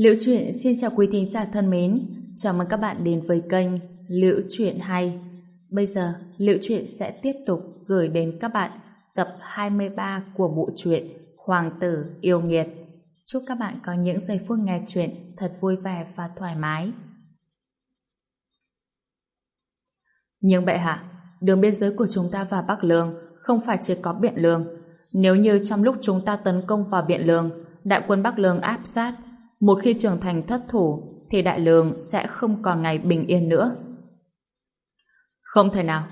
Liễu truyện xin chào quý thính giả thân mến, chào mừng các bạn đến với kênh Liễu truyện hay. Bây giờ, Liễu truyện sẽ tiếp tục gửi đến các bạn tập 23 của bộ truyện Hoàng tử yêu nghiệt. Chúc các bạn có những giây phút nghe truyện thật vui vẻ và thoải mái. Nhưng bệ hạ, đường biên giới của chúng ta và Bắc Lương không phải chỉ có Biện Lương. Nếu như trong lúc chúng ta tấn công vào Biện Lương, đại quân Bắc Lương áp sát, một khi trưởng thành thất thủ, thì đại lương sẽ không còn ngày bình yên nữa. Không thể nào.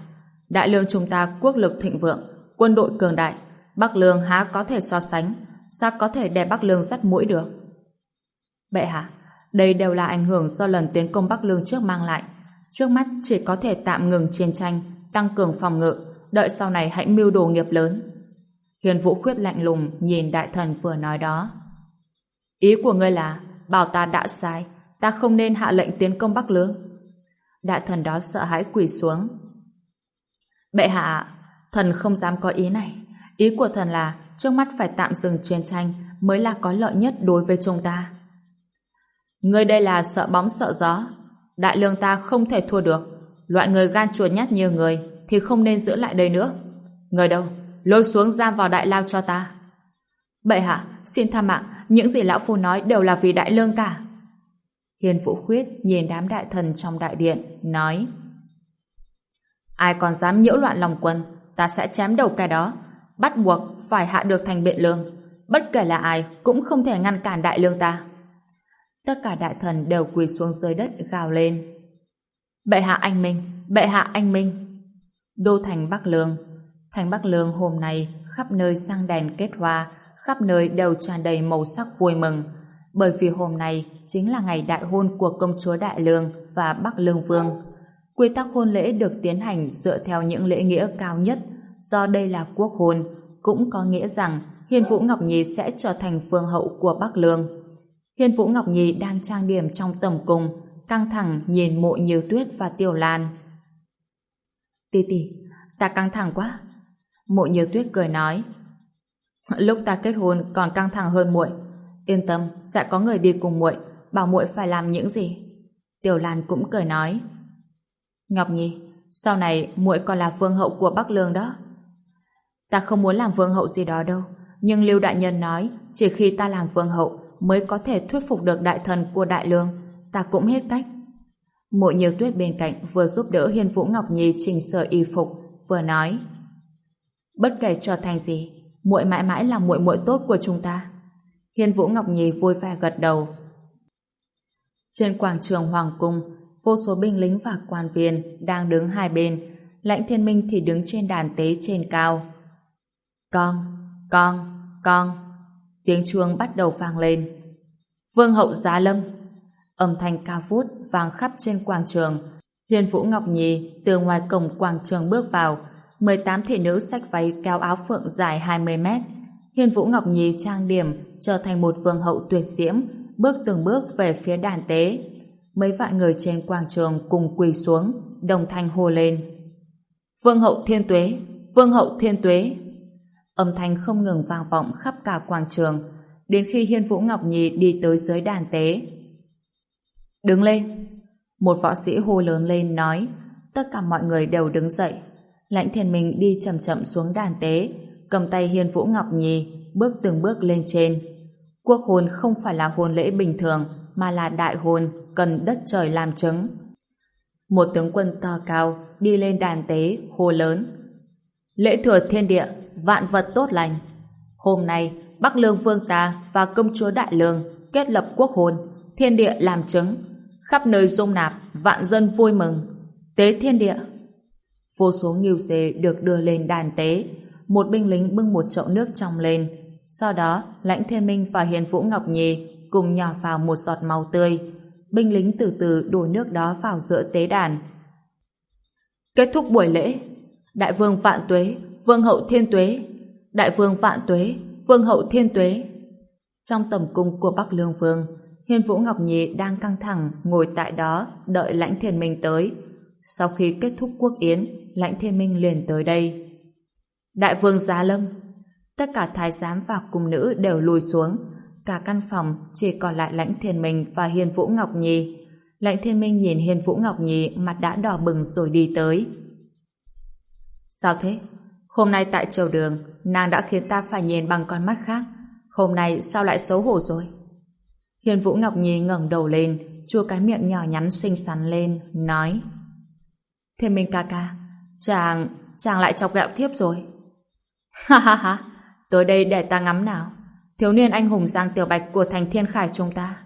Đại lương chúng ta quốc lực thịnh vượng, quân đội cường đại, Bắc lương há có thể so sánh, sao có thể đè Bắc lương sắt mũi được? Bệ hạ, đây đều là ảnh hưởng do lần tiến công Bắc lương trước mang lại. Trước mắt chỉ có thể tạm ngừng chiến tranh, tăng cường phòng ngự, đợi sau này hãy mưu đồ nghiệp lớn. Hiền Vũ Khuyết lạnh lùng nhìn đại thần vừa nói đó. Ý của ngươi là bảo ta đã sai, ta không nên hạ lệnh tiến công Bắc Lương. Đại thần đó sợ hãi quỳ xuống. Bệ hạ, thần không dám có ý này. Ý của thần là trước mắt phải tạm dừng chiến tranh mới là có lợi nhất đối với chúng ta. Ngươi đây là sợ bóng sợ gió. Đại lương ta không thể thua được. Loại người gan chuột nhát như người thì không nên giữ lại đây nữa. Người đâu? Lôi xuống giam vào đại lao cho ta. Bệ hạ, xin tha mạng, những gì lão phu nói đều là vì đại lương cả. Hiền Vũ Khuyết nhìn đám đại thần trong đại điện, nói Ai còn dám nhiễu loạn lòng quân, ta sẽ chém đầu cái đó, bắt buộc phải hạ được thành biện lương. Bất kể là ai cũng không thể ngăn cản đại lương ta. Tất cả đại thần đều quỳ xuống dưới đất gào lên. Bệ hạ anh Minh, bệ hạ anh Minh. Đô thành Bắc Lương. Thành Bắc Lương hôm nay khắp nơi sang đèn kết hoa, khắp nơi đều tràn đầy màu sắc vui mừng, bởi vì hôm nay chính là ngày đại hôn của công chúa Đại Lương và Bắc Lương Vương. Quy tắc hôn lễ được tiến hành dựa theo những lễ nghĩa cao nhất, do đây là quốc hôn, cũng có nghĩa rằng hiền Vũ Ngọc Nhi sẽ trở thành vương hậu của Bắc Lương. hiền Vũ Ngọc Nhi đang trang điểm trong tầm cung, căng thẳng nhìn mộ nhiều tuyết và tiểu lan. Tì tì, ta căng thẳng quá. Mộ nhiều tuyết cười nói, Lúc ta kết hôn còn căng thẳng hơn muội. Yên tâm, sẽ có người đi cùng muội, bảo muội phải làm những gì. Tiểu Lan cũng cười nói. Ngọc Nhi, sau này muội còn là vương hậu của Bắc Lương đó. Ta không muốn làm vương hậu gì đó đâu, nhưng Lưu Đại Nhân nói chỉ khi ta làm vương hậu mới có thể thuyết phục được đại thần của Đại Lương, ta cũng hết cách. Muội nhiều tuyết bên cạnh vừa giúp đỡ Hiên Vũ Ngọc Nhi chỉnh sửa y phục, vừa nói. Bất kể trở thành gì, muội mãi mãi là muội muội tốt của chúng ta. Hiên Vũ Ngọc Nhi vui vẻ gật đầu. Trên quảng trường Hoàng Cung, vô số binh lính và quan viên đang đứng hai bên, Lãnh Thiên Minh thì đứng trên đàn tế trên cao. Con, con, con. Tiếng chuông bắt đầu vang lên. Vương hậu Giá Lâm. Âm thanh cao vút vang khắp trên quảng trường. Hiên Vũ Ngọc Nhi từ ngoài cổng quảng trường bước vào, 18 thị nữ xách váy kéo áo phượng dài 20 mét. Hiên Vũ Ngọc Nhi trang điểm trở thành một vương hậu tuyệt diễm, bước từng bước về phía đàn tế. Mấy vạn người trên quảng trường cùng quỳ xuống, đồng thanh hô lên. Vương hậu thiên tuế, vương hậu thiên tuế. Âm thanh không ngừng vang vọng khắp cả quảng trường, đến khi Hiên Vũ Ngọc Nhi đi tới dưới đàn tế. Đứng lên! Một võ sĩ hô lớn lên nói, tất cả mọi người đều đứng dậy. Lãnh thiên minh đi chậm chậm xuống đàn tế, cầm tay Hiên Vũ Ngọc Nhi, bước từng bước lên trên. Quốc hôn không phải là hôn lễ bình thường, mà là đại hôn, cần đất trời làm chứng. Một tướng quân to cao đi lên đàn tế, hô lớn. Lễ thừa thiên địa, vạn vật tốt lành. Hôm nay, Bắc Lương Vương ta và công chúa Đại Lương kết lập quốc hôn, thiên địa làm chứng. Khắp nơi dung nạp, vạn dân vui mừng. Tế thiên địa Vô số nghiêu dê được đưa lên đàn tế. Một binh lính bưng một chậu nước trong lên. Sau đó, Lãnh Thiên Minh và Hiền Vũ Ngọc Nhi cùng nhỏ vào một giọt máu tươi. Binh lính từ từ đổ nước đó vào giữa tế đàn. Kết thúc buổi lễ. Đại vương Vạn Tuế, Vương hậu Thiên Tuế. Đại vương Vạn Tuế, Vương hậu Thiên Tuế. Trong tầm cung của Bắc Lương Vương, hiền Vũ Ngọc Nhi đang căng thẳng ngồi tại đó đợi Lãnh Thiên Minh tới. Sau khi kết thúc quốc yến, lãnh thiên minh liền tới đây. Đại vương Giá Lâm Tất cả thái giám và cung nữ đều lùi xuống. Cả căn phòng chỉ còn lại Lãnh Thiên Minh và hiền Vũ Ngọc Nhi. Lãnh Thiên Minh nhìn hiền Vũ Ngọc Nhi mặt đã đỏ bừng rồi đi tới. Sao thế? Hôm nay tại triều đường, nàng đã khiến ta phải nhìn bằng con mắt khác. Hôm nay sao lại xấu hổ rồi? hiền Vũ Ngọc Nhi ngẩng đầu lên, chua cái miệng nhỏ nhắn xinh xắn lên, nói Thiên Minh ca ca, chàng, chàng lại chọc gạo thiếp rồi. Ha ha ha, tới đây để ta ngắm nào. Thiếu niên anh hùng Giang Tiểu Bạch của thành thiên khải chúng ta.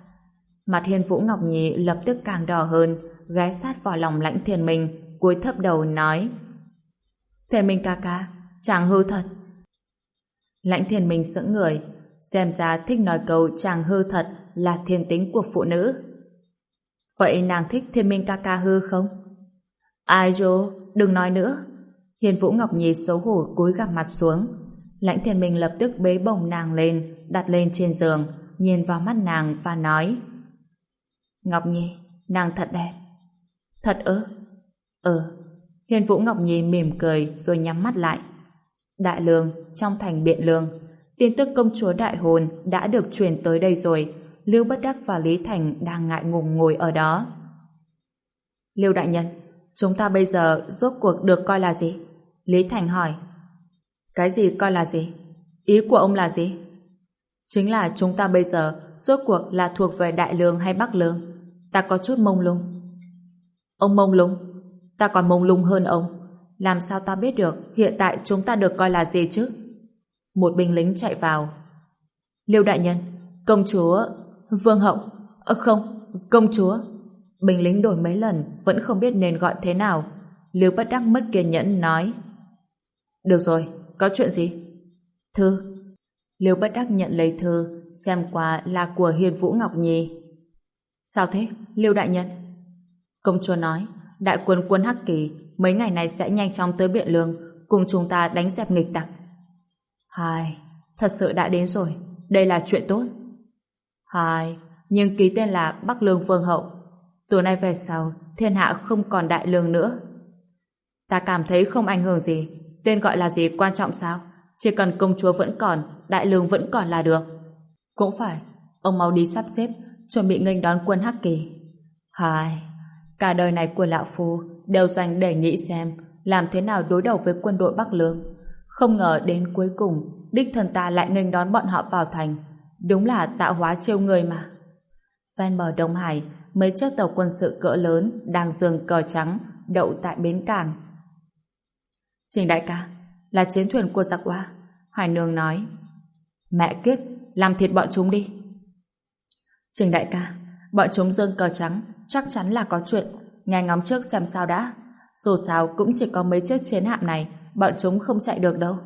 Mặt Hiên Vũ Ngọc Nhi lập tức càng đỏ hơn, ghé sát vào lòng lãnh thiên minh, cúi thấp đầu nói Thiên minh ca ca, chàng hư thật. Lãnh thiên minh sững người, xem ra thích nói câu chàng hư thật là thiên tính của phụ nữ. Vậy nàng thích thiên minh ca ca hư không? Ai dô, đừng nói nữa. Hiền Vũ Ngọc Nhi xấu hổ cúi gặp mặt xuống. Lãnh thiên minh lập tức bế bồng nàng lên, đặt lên trên giường, nhìn vào mắt nàng và nói Ngọc Nhi, nàng thật đẹp. Thật ư? Ừ. Hiền Vũ Ngọc Nhi mỉm cười rồi nhắm mắt lại. Đại lương, trong thành biện lương, tin tức công chúa đại hồn đã được truyền tới đây rồi. Lưu Bất Đắc và Lý Thành đang ngại ngùng ngồi ở đó. Lưu Đại Nhân, chúng ta bây giờ rốt cuộc được coi là gì? Lý Thành hỏi. Cái gì coi là gì? Ý của ông là gì? Chính là chúng ta bây giờ rốt cuộc là thuộc về Đại Lương hay Bắc Lương. Ta có chút mông lung. Ông mông lung? Ta còn mông lung hơn ông. Làm sao ta biết được hiện tại chúng ta được coi là gì chứ? Một binh lính chạy vào. Liêu đại nhân, công chúa, vương hậu, à, không, công chúa. Binh lính đổi mấy lần vẫn không biết nên gọi thế nào. Liêu bất đắc mất kiên nhẫn nói. Được rồi, có chuyện gì? Thư. Liêu bất đắc nhận lấy thư, xem qua là của Hiền Vũ Ngọc Nhi. Sao thế, Liêu đại nhân? Công chúa nói, đại quân quân Hắc Kỳ mấy ngày này sẽ nhanh chóng tới Biện Lương, cùng chúng ta đánh dẹp nghịch tặc. Hai, thật sự đã đến rồi, đây là chuyện tốt. Hai, nhưng ký tên là Bắc Lương Vương Hậu. Từ nay về sau, thiên hạ không còn đại lương nữa. Ta cảm thấy không ảnh hưởng gì, tên gọi là gì quan trọng sao? Chỉ cần công chúa vẫn còn, đại lương vẫn còn là được. Cũng phải, ông mau đi sắp xếp, chuẩn bị nghênh đón quân Hắc Kỳ. Hai, cả đời này của lão phu đều dành để nghĩ xem làm thế nào đối đầu với quân đội Bắc Lương. Không ngờ đến cuối cùng, đích thần ta lại nghênh đón bọn họ vào thành. Đúng là tạo hóa trêu người mà. Ven bờ Đông Hải, mấy chiếc tàu quân sự cỡ lớn đang dường cờ trắng đậu tại bến cảng. Trình đại ca, là chiến thuyền của giặc hoa. Hải Nương nói, mẹ kiếp, làm thịt bọn chúng đi. Trình đại ca, bọn chúng dương cờ trắng, chắc chắn là có chuyện. Nghe ngóng trước xem sao đã. Dù sao cũng chỉ có mấy chiếc chiến hạm này, bọn chúng không chạy được đâu.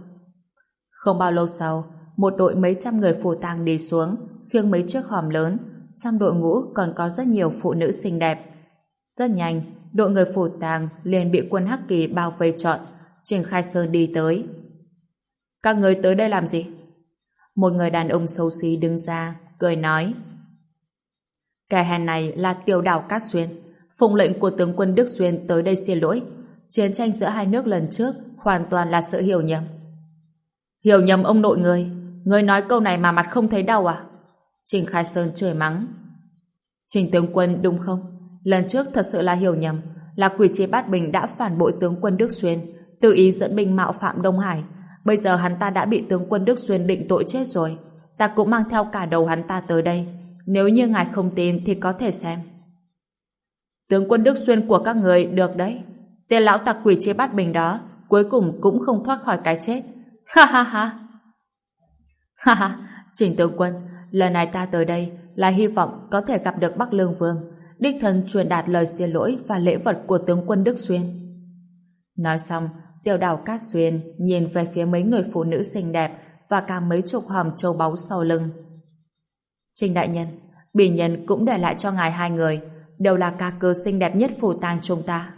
Không bao lâu sau, một đội mấy trăm người phù tang đi xuống, khiêng mấy chiếc hòm lớn. Trong đội ngũ còn có rất nhiều phụ nữ xinh đẹp. Rất nhanh, đội người phủ tang liền bị quân Hắc Kỳ bao vây trọn. Trình Khai Sơn đi tới. Các người tới đây làm gì? Một người đàn ông xấu xí đứng ra, cười nói. Kẻ hèn này là tiểu đảo Cát Xuyên. Phụng lệnh của tướng quân Đức Xuyên tới đây xin lỗi. Chiến tranh giữa hai nước lần trước hoàn toàn là sự hiểu nhầm. Hiểu nhầm ông nội người. Người nói câu này mà mặt không thấy đau à? Trình Khai Sơn chửi mắng. Trình tướng quân đúng không? Lần trước thật sự là hiểu nhầm. Là quỷ chế bát bình đã phản bội tướng quân Đức Xuyên, tự ý dẫn binh mạo phạm Đông Hải. Bây giờ hắn ta đã bị tướng quân Đức Xuyên định tội chết rồi. Ta cũng mang theo cả đầu hắn ta tới đây. Nếu như ngài không tin thì có thể xem. Tướng quân Đức Xuyên của các người được đấy. Tên lão tặc quỷ chế bát bình đó cuối cùng cũng không thoát khỏi cái chết. Ha ha ha. Ha ha, Trình tướng quân, lần này ta tới đây là hy vọng có thể gặp được Bắc Lương Vương, đích thân truyền đạt lời xin lỗi và lễ vật của tướng quân Đức Xuyên. Nói xong, tiểu đào Cát Xuyên nhìn về phía mấy người phụ nữ xinh đẹp và cả mấy chục hòm châu báu sau lưng. Trình đại nhân, bỉ nhân cũng để lại cho ngài hai người, đều là ca cơ xinh đẹp nhất phủ tang chúng ta.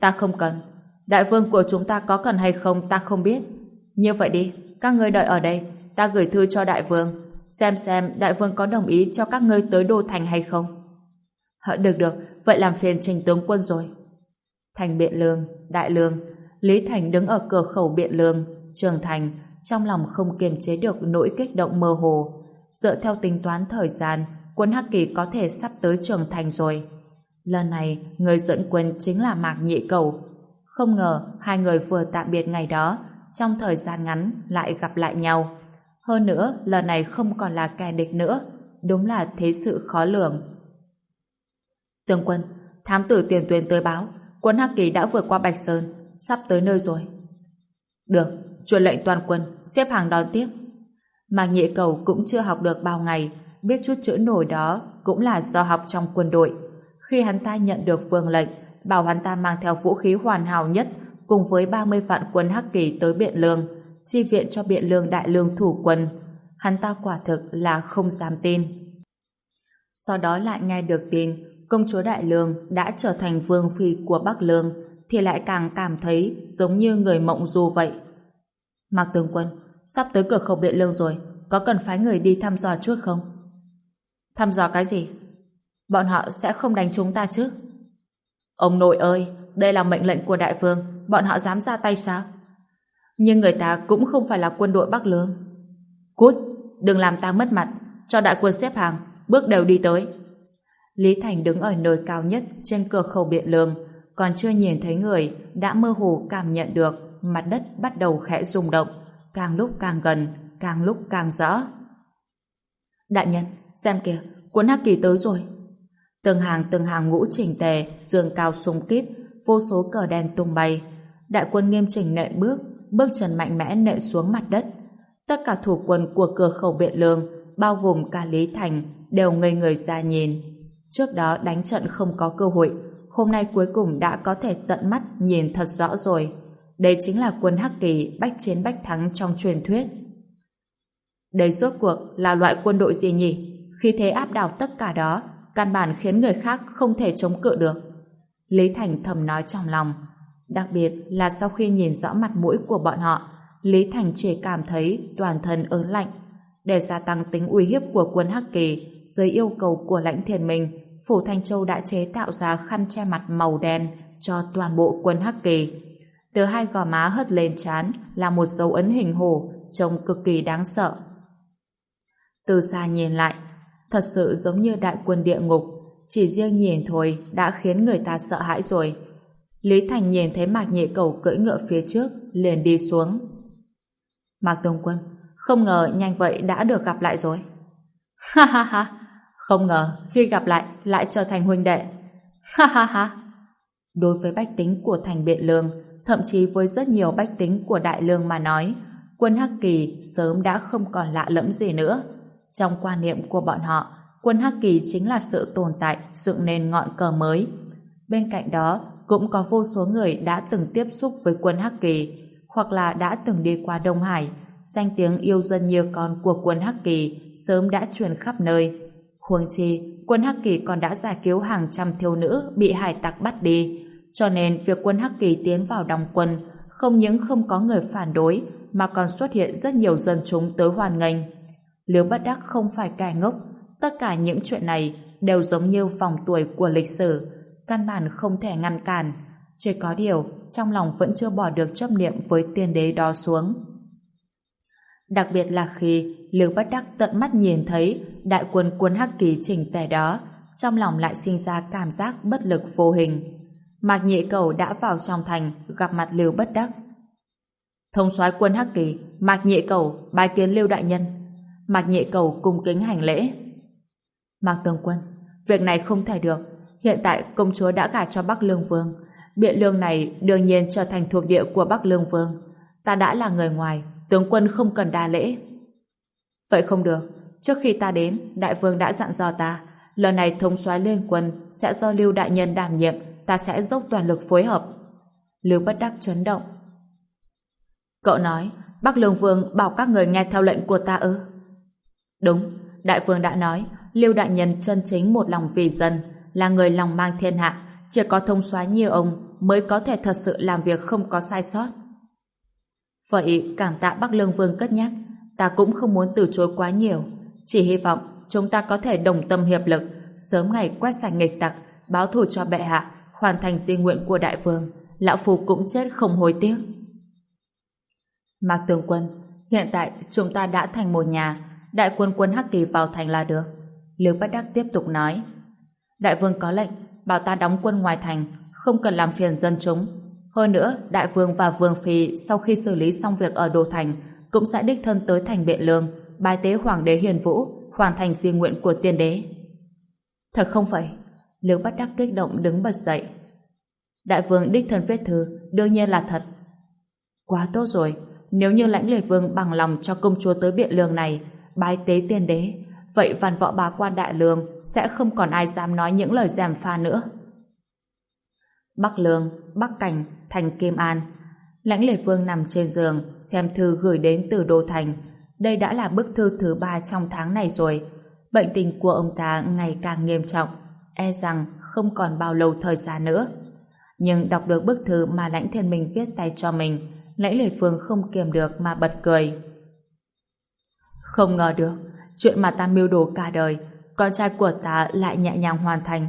Ta không cần, đại vương của chúng ta có cần hay không ta không biết. Như vậy đi, các ngươi đợi ở đây, ta gửi thư cho đại vương, xem xem đại vương có đồng ý cho các ngươi tới đô thành hay không. Hợ được được, vậy làm phiền trình tướng quân rồi. Thành Biện Lương, Đại Lương, Lý Thành đứng ở cửa khẩu Biện Lương, Trường Thành, trong lòng không kiềm chế được nỗi kích động mơ hồ. dựa theo tính toán thời gian, quân Hắc Kỳ có thể sắp tới trường thành rồi. Lần này, người dẫn quân chính là Mạc Nhị Cầu. Không ngờ, hai người vừa tạm biệt ngày đó, trong thời gian ngắn lại gặp lại nhau. Hơn nữa, lần này không còn là kẻ địch nữa. Đúng là thế sự khó lường. Tướng quân, thám tử tiền tuyến tới báo, quân Hắc Kỳ đã vượt qua Bạch Sơn, sắp tới nơi rồi. Được, truyền lệnh toàn quân, xếp hàng đón tiếp. Mạc Nhị Cầu cũng chưa học được bao ngày, biết chút chữ nổi đó cũng là do học trong quân đội. Khi hắn ta nhận được vương lệnh, bảo hắn ta mang theo vũ khí hoàn hảo nhất cùng với 30 vạn quân Hắc Kỳ tới Biện Lương, chi viện cho Biện Lương đại lương thủ quân. Hắn ta quả thực là không dám tin. Sau đó lại nghe được tin công chúa Đại Lương đã trở thành vương phi của Bắc Lương thì lại càng cảm thấy giống như người mộng du vậy. Mạc Tướng Quân, sắp tới cửa khẩu Biện Lương rồi, có cần phái người đi thăm dò trước không? Thăm dò cái gì? Bọn họ sẽ không đánh chúng ta chứ? Ông nội ơi, đây là mệnh lệnh của đại vương, bọn họ dám ra tay sao? Nhưng người ta cũng không phải là quân đội Bắc Lương. Cút, đừng làm ta mất mặt, cho đại quân xếp hàng, bước đều đi tới. Lý Thành đứng ở nơi cao nhất trên cửa khẩu Biện Lương, còn chưa nhìn thấy người, đã mơ hồ cảm nhận được mặt đất bắt đầu khẽ rung động, càng lúc càng gần, càng lúc càng rõ. Đại nhân, xem kìa, cuốn hắc kỳ tới rồi. Từng hàng từng hàng ngũ chỉnh tề, dương cao súng kít, vô số cờ đen tung bay. Đại quân nghiêm chỉnh nện bước, bước chân mạnh mẽ nện xuống mặt đất. Tất cả thủ quân của cửa khẩu Biện Lương, bao gồm cả Lý Thành, đều ngây người ra nhìn. Trước đó đánh trận không có cơ hội, hôm nay cuối cùng đã có thể tận mắt nhìn thật rõ rồi. Đây chính là quân Hắc Kỳ bách chiến bách thắng trong truyền thuyết. Đây rốt cuộc là loại quân đội gì nhỉ? Khi thế áp đảo tất cả đó, căn bản khiến người khác không thể chống cự được. Lý Thành thầm nói trong lòng. Đặc biệt là sau khi nhìn rõ mặt mũi của bọn họ, Lý Thành chỉ cảm thấy toàn thân ớn lạnh. Để gia tăng tính uy hiếp của quân Hắc Kỳ, dưới yêu cầu của lãnh thiền mình, Phủ Thanh Châu đã chế tạo ra khăn che mặt màu đen cho toàn bộ quân Hắc Kỳ. Từ hai gò má hất lên chán là một dấu ấn hình hổ, trông cực kỳ đáng sợ. Từ xa nhìn lại, thật sự giống như đại quân địa ngục, chỉ riêng nhìn thôi đã khiến người ta sợ hãi rồi. Lý Thành nhìn thấy Mạc Nhị Cầu cưỡi ngựa phía trước, liền đi xuống. Mạc Tông Quân, không ngờ nhanh vậy đã được gặp lại rồi. Ha ha ha, không ngờ khi gặp lại lại trở thành huynh đệ. Ha ha ha. Đối với bách tính của thành Biện Lương, thậm chí với rất nhiều bách tính của Đại Lương mà nói, quân Hắc Kỳ sớm đã không còn lạ lẫm gì nữa. Trong quan niệm của bọn họ, quân Hắc Kỳ chính là sự tồn tại dựng nên ngọn cờ mới. Bên cạnh đó, cũng có vô số người đã từng tiếp xúc với quân Hắc Kỳ, hoặc là đã từng đi qua Đông Hải, danh tiếng yêu dân như con của quân Hắc Kỳ sớm đã truyền khắp nơi. Huống chi, quân Hắc Kỳ còn đã giải cứu hàng trăm thiếu nữ bị hải tặc bắt đi, cho nên việc quân Hắc Kỳ tiến vào đóng quân không những không có người phản đối mà còn xuất hiện rất nhiều dân chúng tới hoàn nghênh. Liêu Bất Đắc không phải kẻ ngốc, tất cả những chuyện này đều giống như vòng tuổi của lịch sử, căn bản không thể ngăn cản. Chỉ có điều, trong lòng vẫn chưa bỏ được chấp niệm với tiên đế đó xuống. Đặc biệt là khi Liêu Bất Đắc tận mắt nhìn thấy đại quân quân Hắc Kỳ chỉnh tề đó, trong lòng lại sinh ra cảm giác bất lực vô hình. Mạc Nhị Cầu đã vào trong thành gặp mặt Liêu Bất Đắc. Thông soái quân Hắc Kỳ, Mạc Nhị Cầu bài kiến Liêu đại nhân. Mạc Nhị Cầu cung kính hành lễ. Mạc Tường Quân, việc này không thể được. Hiện tại công chúa đã gả cho Bắc Lương Vương. Biện lương này đương nhiên trở thành thuộc địa của Bắc Lương Vương. Ta đã là người ngoài, tướng quân không cần đa lễ. Vậy không được, trước khi ta đến, đại vương đã dặn dò ta, lần này thống soái liên quân sẽ do Lưu đại nhân đảm nhiệm, ta sẽ dốc toàn lực phối hợp. Lưu bất đắc chấn động. Cậu nói, Bắc Lương Vương bảo các người nghe theo lệnh của ta ư? Đúng, đại vương đã nói, Lưu đại nhân chân chính một lòng vì dân, là người lòng mang thiên hạ, chỉ có thông soái như ông mới có thể thật sự làm việc không có sai sót. Vậy cảm tạ Bắc Lương Vương cất nhắc, ta cũng không muốn từ chối quá nhiều. Chỉ hy vọng chúng ta có thể đồng tâm hiệp lực, sớm ngày quét sạch nghịch tặc, báo thù cho bệ hạ, hoàn thành di nguyện của đại vương. Lão Phu cũng chết không hối tiếc. Mạc Tường Quân, hiện tại chúng ta đã thành một nhà. đại quân quân Hắc Kỳ vào thành là được. Lưu Bất Đắc tiếp tục nói. Đại vương có lệnh, bảo ta đóng quân ngoài thành, không cần làm phiền dân chúng. Hơn nữa, đại vương và vương phi sau khi xử lý xong việc ở Đô Thành cũng sẽ đích thân tới thành Biện Lương, bài tế Hoàng đế Hiền Vũ, hoàn thành di nguyện của tiên đế. Thật không phải. Liễu Bất Đắc kích động đứng bật dậy. Đại vương đích thân viết thư, đương nhiên là thật. Quá tốt rồi, nếu như lãnh liệt vương bằng lòng cho công chúa tới Biện Lương này, bái tế tiên đế, vậy văn võ bá quan đại lương sẽ không còn ai dám nói những lời gièm pha nữa. Bắc Lương, Bắc Cảnh, thành Kim An. Lãnh Lệ vương nằm trên giường, xem thư gửi đến từ Đô Thành. Đây đã là bức thư thứ ba trong tháng này rồi. Bệnh tình của ông ta ngày càng nghiêm trọng, e rằng không còn bao lâu thời gian nữa. Nhưng đọc được bức thư mà lãnh thiên minh viết tay cho mình, lãnh Lệ vương không kiềm được mà bật cười. Không ngờ được, chuyện mà ta mưu đồ cả đời, con trai của ta lại nhẹ nhàng hoàn thành.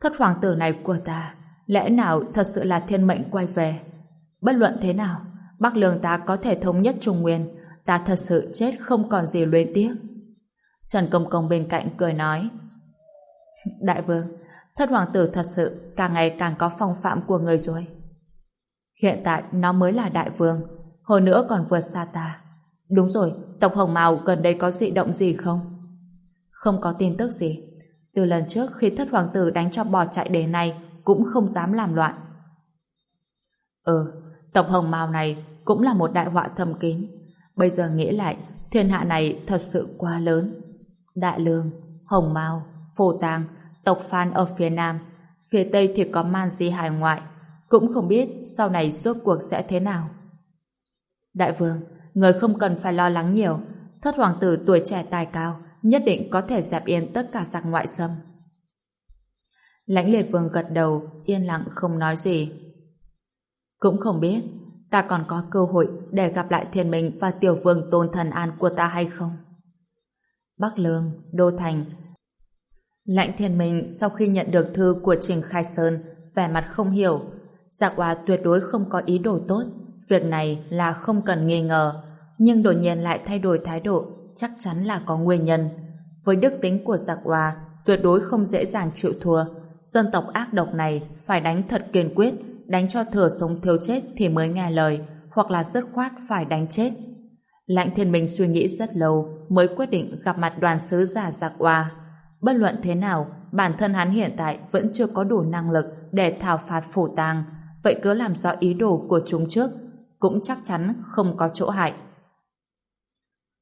Thất hoàng tử này của ta, lẽ nào thật sự là thiên mệnh quay về? Bất luận thế nào, Bắc Lương ta có thể thống nhất Trung Nguyên, ta thật sự chết không còn gì luyến tiếc. Trần Công Công bên cạnh cười nói, Đại vương, thất hoàng tử thật sự càng ngày càng có phong phạm của người rồi. Hiện tại nó mới là đại vương, hồi nữa còn vượt xa ta. Đúng rồi, tộc Hồng Mao gần đây có dị động gì không? Không có tin tức gì. Từ lần trước khi thất hoàng tử đánh cho bò chạy đề này cũng không dám làm loạn. Ừ, tộc Hồng Mao này cũng là một đại họa thầm kín. Bây giờ nghĩ lại, thiên hạ này thật sự quá lớn. Đại Lương, Hồng Mao, Phổ Tàng, tộc Phan ở phía Nam, phía Tây thì có Man Di hải ngoại, cũng không biết sau này rốt cuộc sẽ thế nào. Đại vương, người không cần phải lo lắng nhiều, thất hoàng tử tuổi trẻ tài cao, nhất định có thể dẹp yên tất cả giặc ngoại xâm. Lãnh liệt vương gật đầu, yên lặng không nói gì. Cũng không biết, ta còn có cơ hội để gặp lại thiên minh và tiểu vương tôn thần an của ta hay không? Bắc Lương, Đô Thành Lãnh thiên minh sau khi nhận được thư của Trình Khai Sơn, vẻ mặt không hiểu, Giặc Hoa tuyệt đối không có ý đồ tốt, việc này là không cần nghi ngờ, nhưng đột nhiên lại thay đổi thái độ, chắc chắn là có nguyên nhân. Với đức tính của giặc hòa tuyệt đối không dễ dàng chịu thua, dân tộc ác độc này phải đánh thật kiên quyết, đánh cho thừa sống thiếu chết thì mới nghe lời, hoặc là dứt khoát phải đánh chết. Lãnh thiên minh suy nghĩ rất lâu mới quyết định gặp mặt đoàn sứ giả giặc hòa Bất luận thế nào, bản thân hắn hiện tại vẫn chưa có đủ năng lực để thảo phạt phổ tàng, vậy cứ làm rõ ý đồ của chúng trước, cũng chắc chắn không có chỗ hại.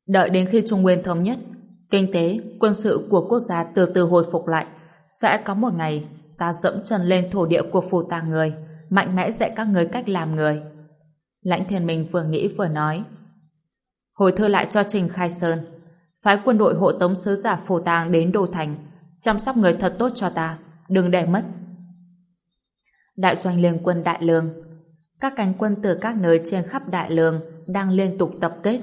Đợi đến khi Trung Nguyên thống nhất, kinh tế, quân sự của quốc gia từ từ hồi phục lại, sẽ có một ngày ta dẫm chân lên thổ địa của phù tàng người, mạnh mẽ dạy các người cách làm người. Lãnh thiên minh vừa nghĩ vừa nói. Hồi thư lại cho Trình Khai Sơn, phái quân đội hộ tống sứ giả phù tàng đến Đô Thành, chăm sóc người thật tốt cho ta, đừng để mất. Đại doanh liên quân Đại Lương Các cánh quân từ các nơi trên khắp Đại Lương đang liên tục tập kết.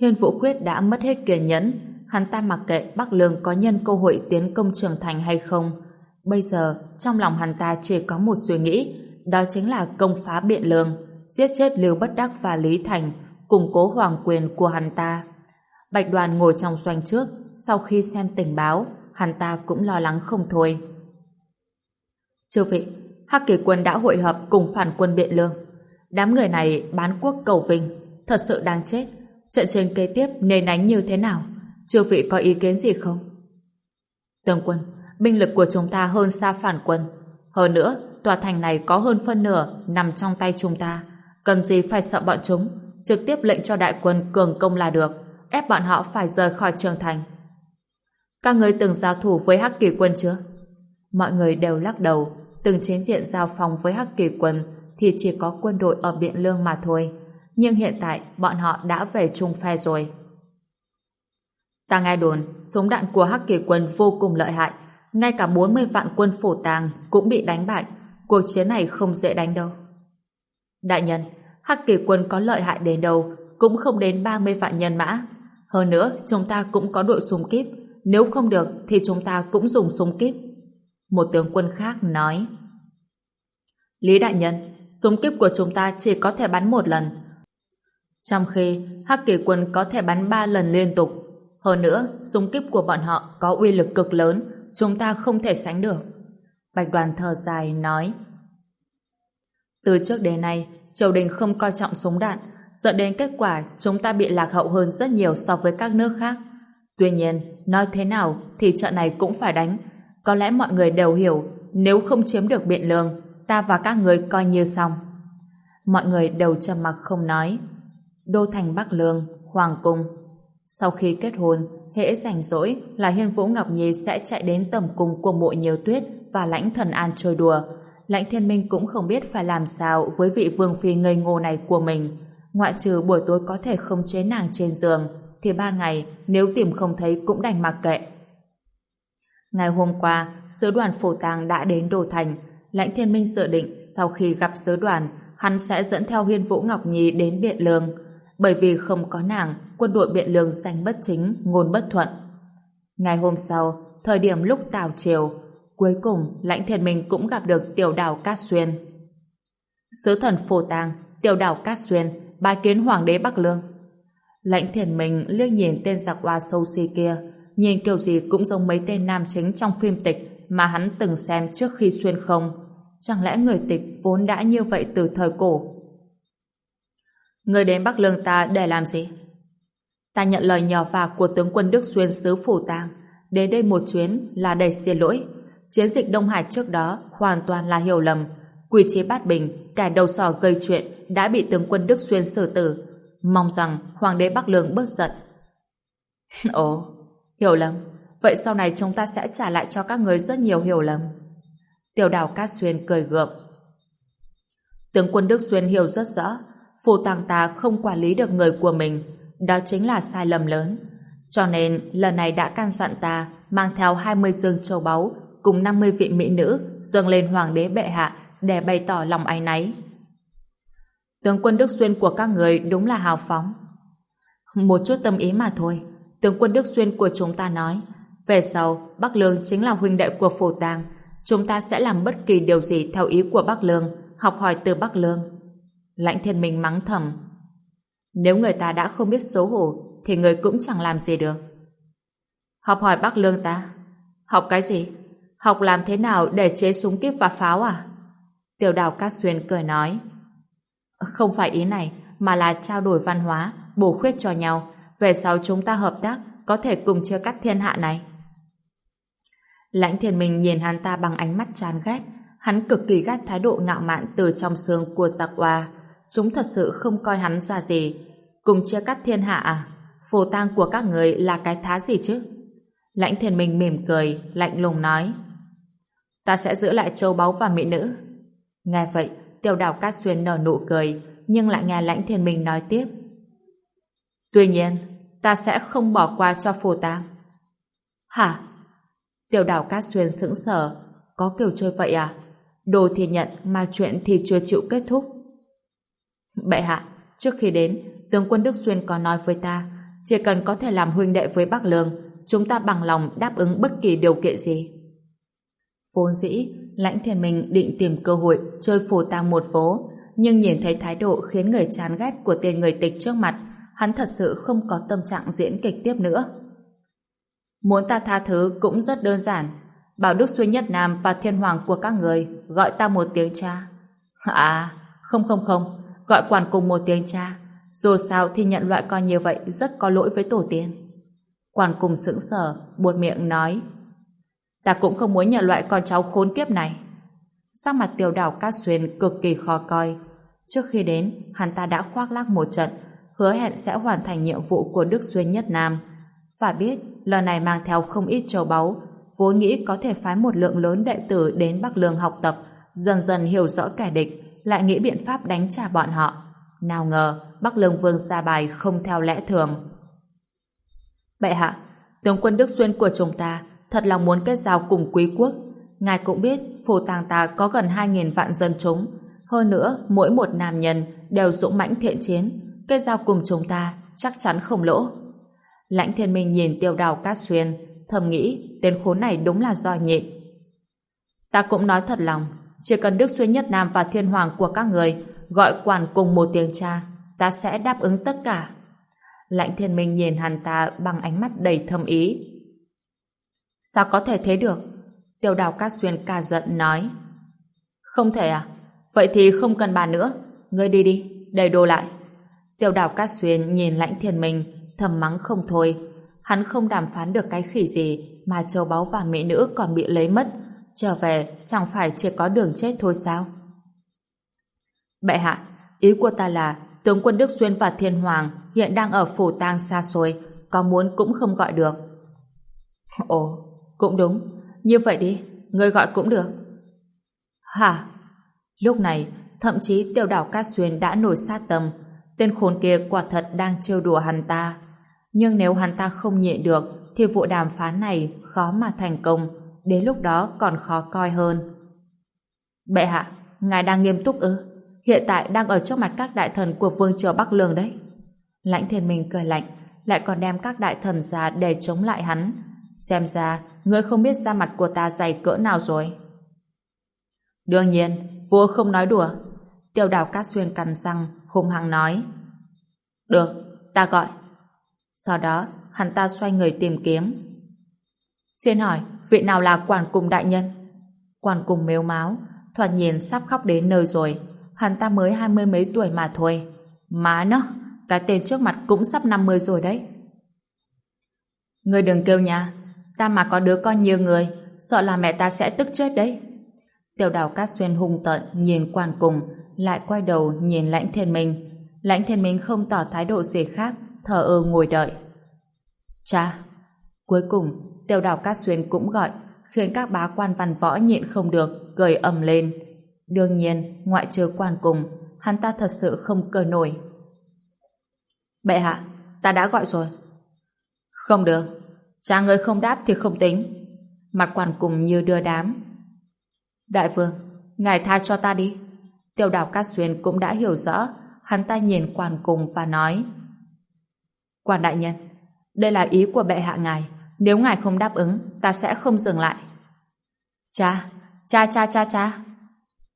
Hiên Vũ Quyết đã mất hết kiên nhẫn, hắn ta mặc kệ Bắc Lương có nhân cơ hội tiến công trường thành hay không. Bây giờ, trong lòng hắn ta chỉ có một suy nghĩ, đó chính là công phá Biện Lương, giết chết Lưu Bất Đắc và Lý Thành, củng cố hoàng quyền của hắn ta. Bạch đoàn ngồi trong doanh trước, sau khi xem tình báo, hắn ta cũng lo lắng không thôi. Chư vị, Hắc Kỳ quân đã hội hợp cùng phản quân Biện Lương. Đám người này bán quốc cầu vinh, thật sự đang chết. Trận chiến kế tiếp nên đánh như thế nào? Chư vị có ý kiến gì không? Tướng quân, binh lực của chúng ta hơn xa phản quân. Hơn nữa, tòa thành này có hơn phân nửa nằm trong tay chúng ta. Cần gì phải sợ bọn chúng, trực tiếp lệnh cho đại quân cường công là được, ép bọn họ phải rời khỏi trường thành. Các người từng giao thủ với Hắc Kỳ quân chưa? Mọi người đều lắc đầu, từng chiến diện giao phòng với Hắc Kỳ quân thì chỉ có quân đội ở Biện Lương mà thôi. Nhưng hiện tại bọn họ đã về chung phe rồi. Ta nghe đồn, súng đạn của Hắc Kỳ quân vô cùng lợi hại. Ngay cả 40 vạn quân phổ tàng cũng bị đánh bại. Cuộc chiến này không dễ đánh đâu. Đại nhân, Hắc Kỳ quân có lợi hại đến đâu cũng không đến 30 vạn nhân mã. Hơn nữa, chúng ta cũng có đội súng kíp. Nếu không được thì chúng ta cũng dùng súng kíp. Một tướng quân khác nói Lý Đại Nhân, súng kíp của chúng ta chỉ có thể bắn một lần. Trong khi Hắc Kỳ quân có thể bắn ba lần liên tục. Hơn nữa, súng kíp của bọn họ có uy lực cực lớn, chúng ta không thể sánh được. Bạch đoàn thở dài nói Từ trước đến nay, triều đình không coi trọng súng đạn, dẫn đến kết quả chúng ta bị lạc hậu hơn rất nhiều so với các nước khác. Tuy nhiên, nói thế nào thì trận này cũng phải đánh. Có lẽ mọi người đều hiểu, nếu không chiếm được biện lương, ta và các người coi như xong. Mọi người đều trầm mặc không nói. Đô thành Bắc Lương, Hoàng Cung. Sau khi kết hôn, hễ rảnh rỗi là Hiên Vũ Ngọc Nhi sẽ chạy đến tầm cung của mộ nhiều tuyết và lãnh thần an chơi đùa. Lãnh thiên minh cũng không biết phải làm sao với vị vương phi ngây ngô này của mình. Ngoại trừ buổi tối có thể không chế nàng trên giường, thì ba ngày nếu tìm không thấy cũng đành mặc kệ. Ngày hôm qua, sứ đoàn phổ tàng đã đến Đô Thành. Lãnh thiên minh dự định sau khi gặp sứ đoàn, hắn sẽ dẫn theo Hiên Vũ Ngọc Nhi đến Biện Lương. Bởi vì không có nàng, quân đội Biện Lương xanh bất chính, ngôn bất thuận. Ngày hôm sau, thời điểm lúc tào chiều, cuối cùng lãnh thiền minh cũng gặp được tiểu đảo Cát Xuyên. Sứ thần phổ tàng, tiểu đảo Cát Xuyên, bài kiến hoàng đế Bắc Lương. Lãnh thiền mình liếc nhìn tên giặc hoa sâu xì kia, nhìn kiểu gì cũng giống mấy tên nam chính trong phim tịch mà hắn từng xem trước khi xuyên không. Chẳng lẽ người tịch vốn đã như vậy từ thời cổ? Người đến Bắc Lương ta để làm gì? Ta nhận lời nhỏ vả của tướng quân Đức Xuyên sứ Phủ Tàng. Đến đây một chuyến là đầy xin lỗi. Chiến dịch Đông Hải trước đó hoàn toàn là hiểu lầm. Quỷ chế bát bình, kẻ đầu sò gây chuyện đã bị tướng quân Đức Xuyên xử tử mong rằng Hoàng đế Bắc Lương bớt giận. Ồ, hiểu lầm. Vậy sau này chúng ta sẽ trả lại cho các người rất nhiều hiểu lầm. Tiểu đào Cát Xuyên cười gượng. Tướng quân Đức Xuyên hiểu rất rõ, phù tàng ta không quản lý được người của mình, đó chính là sai lầm lớn. Cho nên lần này đã can dặn ta mang theo 20 dương châu báu cùng 50 vị mỹ nữ dâng lên hoàng đế bệ hạ để bày tỏ lòng ái náy. Tướng quân Đức Xuyên của các người đúng là hào phóng. Một chút tâm ý mà thôi. Tướng quân Đức Xuyên của chúng ta nói về sau, Bắc Lương chính là huynh đệ của Phổ Tàng. Chúng ta sẽ làm bất kỳ điều gì theo ý của Bắc Lương, học hỏi từ Bắc Lương. Lãnh thiên minh mắng thầm. Nếu người ta đã không biết xấu hổ, thì người cũng chẳng làm gì được. Học hỏi Bắc Lương ta? Học cái gì? Học làm thế nào để chế súng kíp và pháo à? Tiểu đào Cát Xuyên cười nói. Không phải ý này, mà là trao đổi văn hóa, bổ khuyết cho nhau. Về sau chúng ta hợp tác, có thể cùng chia cắt thiên hạ này. Lãnh thiên minh nhìn hắn ta bằng ánh mắt chán ghét. Hắn cực kỳ ghét thái độ ngạo mạn từ trong xương của giặc hoa. Chúng thật sự không coi hắn ra gì. Cùng chia cắt thiên hạ à? Phù tang của các người là cái thá gì chứ? Lãnh thiên minh mỉm cười, lạnh lùng nói. Ta sẽ giữ lại châu báu và mỹ nữ. Nghe vậy, tiểu đảo Cát Xuyên nở nụ cười, nhưng lại nghe lãnh thiên minh nói tiếp. Tuy nhiên, ta sẽ không bỏ qua cho phù tang. Hả? tiểu đảo Cát Xuyên sững sờ, có kiểu chơi vậy à? Đồ thì nhận mà chuyện thì chưa chịu kết thúc. Bệ hạ, trước khi đến, tướng quân Đức Xuyên có nói với ta, chỉ cần có thể làm huynh đệ với Bắc Lương, chúng ta bằng lòng đáp ứng bất kỳ điều kiện gì. Vốn dĩ, Lãnh Thiên Minh định tìm cơ hội chơi phù tang một phố, nhưng nhìn thấy thái độ khiến người chán ghét của tên người tịch trước mặt, hắn thật sự không có tâm trạng diễn kịch tiếp nữa. Muốn ta tha thứ cũng rất đơn giản, bảo Đức Xuyên Nhất Nam và Thiên Hoàng của các người gọi ta một tiếng cha. À, không không không, gọi quản cùng một tiếng cha, dù sao thì nhận loại con như vậy rất có lỗi với tổ tiên. Quản cùng sững sờ, buột miệng nói Ta cũng không muốn nhận loại con cháu khốn kiếp này. Sắc mặt tiểu đảo Cát Xuyên cực kỳ khó coi. Trước khi đến, hắn ta đã khoác lác một trận, hứa hẹn sẽ hoàn thành nhiệm vụ của Đức Xuyên Nhất Nam. phải biết, lần này mang theo không ít châu báu, vốn nghĩ có thể phái một lượng lớn đệ tử đến Bắc Lương học tập, dần dần hiểu rõ kẻ địch, lại nghĩ biện pháp đánh trả bọn họ. Nào ngờ, Bắc Lương Vương ra bài không theo lẽ thường. Bệ hạ, tướng quân Đức Xuyên của chúng ta thật lòng muốn kết giao cùng quý quốc. Ngài cũng biết phù tàng ta có gần 2.000 vạn dân chúng. Hơn nữa, mỗi một nam nhân đều dũng mãnh thiện chiến. Kết giao cùng chúng ta chắc chắn không lỗ. Lãnh thiên minh nhìn tiêu đào cát xuyên, thầm nghĩ tên khốn này đúng là do nhịn. Ta cũng nói thật lòng, chỉ cần Đức Xuyên Nhất Nam và Thiên Hoàng của các người gọi quản cùng một tiếng cha, ta sẽ đáp ứng tất cả. Lãnh thiên minh nhìn hắn ta bằng ánh mắt đầy thâm ý. Sao có thể thế được? Tiêu đào cát xuyên ca giận nói. Không thể à? Vậy thì không cần bàn nữa. Ngươi đi đi, đầy đồ lại. Tiêu đào cát xuyên nhìn lãnh thiên minh, thầm mắng không thôi. Hắn không đàm phán được cái khỉ gì mà châu báu và mỹ nữ còn bị lấy mất. Trở về chẳng phải chỉ có đường chết thôi sao? Bệ hạ, ý của ta là tướng quân Đức Xuyên và Thiên Hoàng hiện đang ở phủ tang xa xôi, có muốn cũng không gọi được. Ồ, cũng đúng. Như vậy đi, ngươi gọi cũng được. Hả? Lúc này, thậm chí tiêu đảo Cát Xuyên đã nổi sát tâm. Tên khốn kia quả thật đang trêu đùa hắn ta. Nhưng nếu hắn ta không nhịn được, thì vụ đàm phán này khó mà thành công. Đến lúc đó còn khó coi hơn. Bệ hạ, ngài đang nghiêm túc ư? Hiện tại đang ở trước mặt các đại thần của vương triều Bắc Lương đấy. Lãnh thiên minh cười lạnh, lại còn đem các đại thần ra để chống lại hắn. Xem ra, ngươi không biết da mặt của ta dày cỡ nào rồi. Đương nhiên, vua không nói đùa. Tiêu đào cát xuyên cằn răng, hung hăng nói. Được, ta gọi. Sau đó, hắn ta xoay người tìm kiếm. Xin hỏi, vị nào là quản cùng đại nhân? Quản cùng mếu máu, thoạt nhìn sắp khóc đến nơi rồi. Hắn ta mới hai mươi mấy tuổi mà thôi. Má nó, cái tên trước mặt cũng sắp năm mươi rồi đấy. Ngươi đừng kêu nha, ta mà có đứa con nhiều người, sợ là mẹ ta sẽ tức chết đấy. Tiểu đào Cát Xuyên hung tận nhìn quan cùng, lại quay đầu nhìn lãnh thiên minh. Lãnh thiên minh không tỏ thái độ gì khác, thờ ơ ngồi đợi. Cha! Cuối cùng, Tiêu đào Cát Xuyên cũng gọi, khiến các bá quan văn võ nhịn không được, cười ầm lên. Đương nhiên, ngoại trừ quan cùng, hắn ta thật sự không cười nổi. Bệ hạ, ta đã gọi rồi. Không được, cha ngươi không đáp thì không tính. Mặt quan cùng như đưa đám. Đại vương, ngài tha cho ta đi. Tiêu đào Cát Xuyên cũng đã hiểu rõ, hắn ta nhìn quan cùng và nói. Quan đại nhân, đây là ý của bệ hạ ngài, nếu ngài không đáp ứng, ta sẽ không dừng lại. Cha, cha cha cha cha.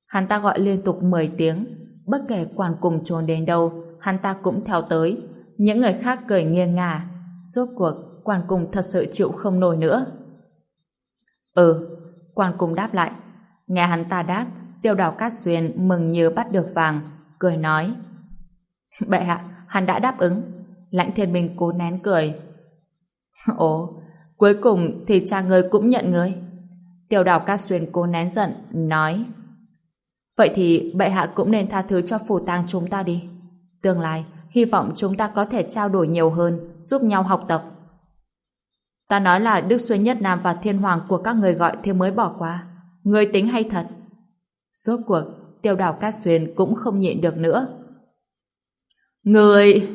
Hắn ta gọi liên tục 10 tiếng, bất kể quan cùng trốn đến đâu, hắn ta cũng theo tới. Những người khác cười nghiêng ngả. Suốt cuộc, quan cùng thật sự chịu không nổi nữa. Ừ, quan cùng đáp lại. Nghe hắn ta đáp, tiêu đào cát xuyên mừng như bắt được vàng, cười nói. Bệ hạ, hắn đã đáp ứng. Lãnh thiên minh cố nén cười. Ồ, cuối cùng thì cha ngươi cũng nhận ngươi. Tiêu đào cát xuyên cố nén giận, nói. Vậy thì bệ hạ cũng nên tha thứ cho phù tang chúng ta đi. Tương lai, hy vọng chúng ta có thể trao đổi nhiều hơn, giúp nhau học tập. Ta nói là Đức Xuyên Nhất Nam và Thiên Hoàng của các người gọi thì mới bỏ qua. Người tính hay thật? Rốt cuộc, tiêu đảo Cát Xuyên cũng không nhịn được nữa. Người...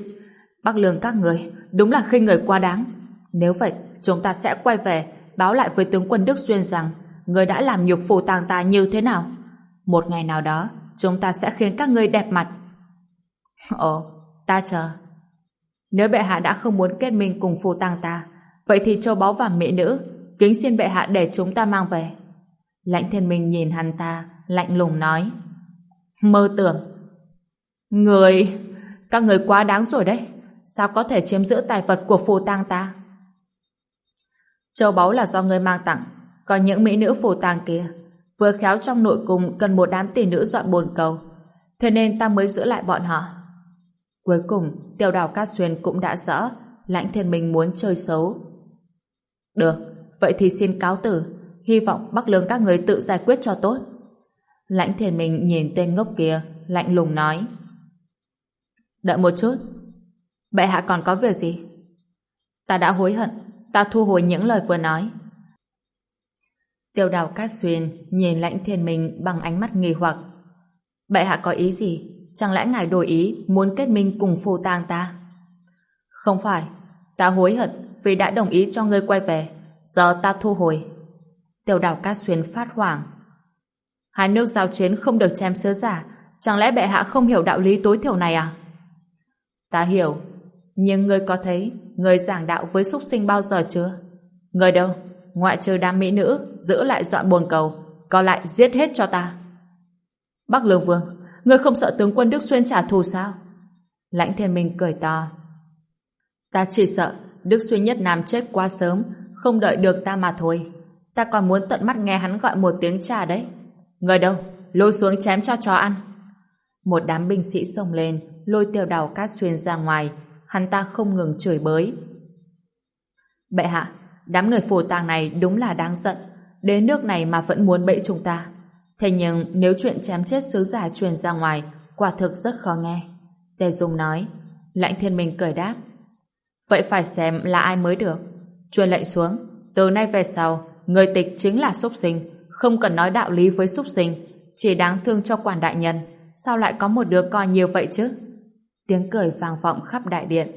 Bắc lương các người, đúng là khinh người quá đáng. Nếu vậy, chúng ta sẽ quay về, báo lại với tướng quân Đức Xuyên rằng người đã làm nhục phù tàng ta như thế nào. Một ngày nào đó, chúng ta sẽ khiến các ngươi đẹp mặt. Ồ, ta chờ. Nếu bệ hạ đã không muốn kết minh cùng phù tàng ta, vậy thì châu báu và mỹ nữ, kính xin bệ hạ để chúng ta mang về. Lãnh thiên minh nhìn hắn ta, lạnh lùng nói. Mơ tưởng. Người... Các người quá đáng rồi đấy. Sao có thể chiếm giữ tài vật của phù tang ta? Châu báu là do người mang tặng, còn những mỹ nữ phù tang kia vừa khéo trong nội cung cần một đám tỷ nữ dọn bồn cầu, thế nên ta mới giữ lại bọn họ. Cuối cùng, tiêu đào Cát Xuyên cũng đã rõ, lãnh thiên minh muốn chơi xấu. Được, vậy thì xin cáo tử, hy vọng Bắc Lương các người tự giải quyết cho tốt. Lãnh thiên minh nhìn tên ngốc kia, lạnh lùng nói. Đợi một chút, bệ hạ còn có việc gì? Ta đã hối hận, ta thu hồi những lời vừa nói. Tiêu đào Cát Xuyên nhìn lãnh thiên minh bằng ánh mắt nghi hoặc. Bệ hạ có ý gì? Chẳng lẽ ngài đổi ý muốn kết minh cùng phù tang ta? Không phải, ta hối hận vì đã đồng ý cho ngươi quay về. Giờ ta thu hồi. Tiêu đào Cát Xuyên phát hoảng. Hai nước giao chiến không được chém sớ giả. Chẳng lẽ bệ hạ không hiểu đạo lý tối thiểu này à? Ta hiểu. Nhưng ngươi có thấy người giảng đạo với súc sinh bao giờ chưa? Người đâu? ngoại trừ đám mỹ nữ, giữ lại dọn bồn cầu, còn lại giết hết cho ta. Bắc Lương Vương, người không sợ tướng quân Đức Xuyên trả thù sao? Lãnh Thiên Minh cười to. Ta chỉ sợ Đức Xuyên Nhất Nam chết quá sớm, không đợi được ta mà thôi. Ta còn muốn tận mắt nghe hắn gọi một tiếng trà đấy. Người đâu? Lôi xuống chém cho chó ăn. Một đám binh sĩ xông lên, lôi tiêu đào cát xuyên ra ngoài, hắn ta không ngừng chửi bới. Bệ hạ, đám người phù tàng này đúng là đáng giận, đến nước này mà vẫn muốn bẫy chúng ta. Thế nhưng nếu chuyện chém chết sứ giả truyền ra ngoài, quả thực rất khó nghe. Tề Dung nói, lãnh thiên minh cười đáp. Vậy phải xem là ai mới được. Truyền lệnh xuống, từ nay về sau, người tịch chính là súc sinh, không cần nói đạo lý với súc sinh, chỉ đáng thương cho quản đại nhân. Sao lại có một đứa con nhiều vậy chứ? Tiếng cười vang vọng khắp đại điện.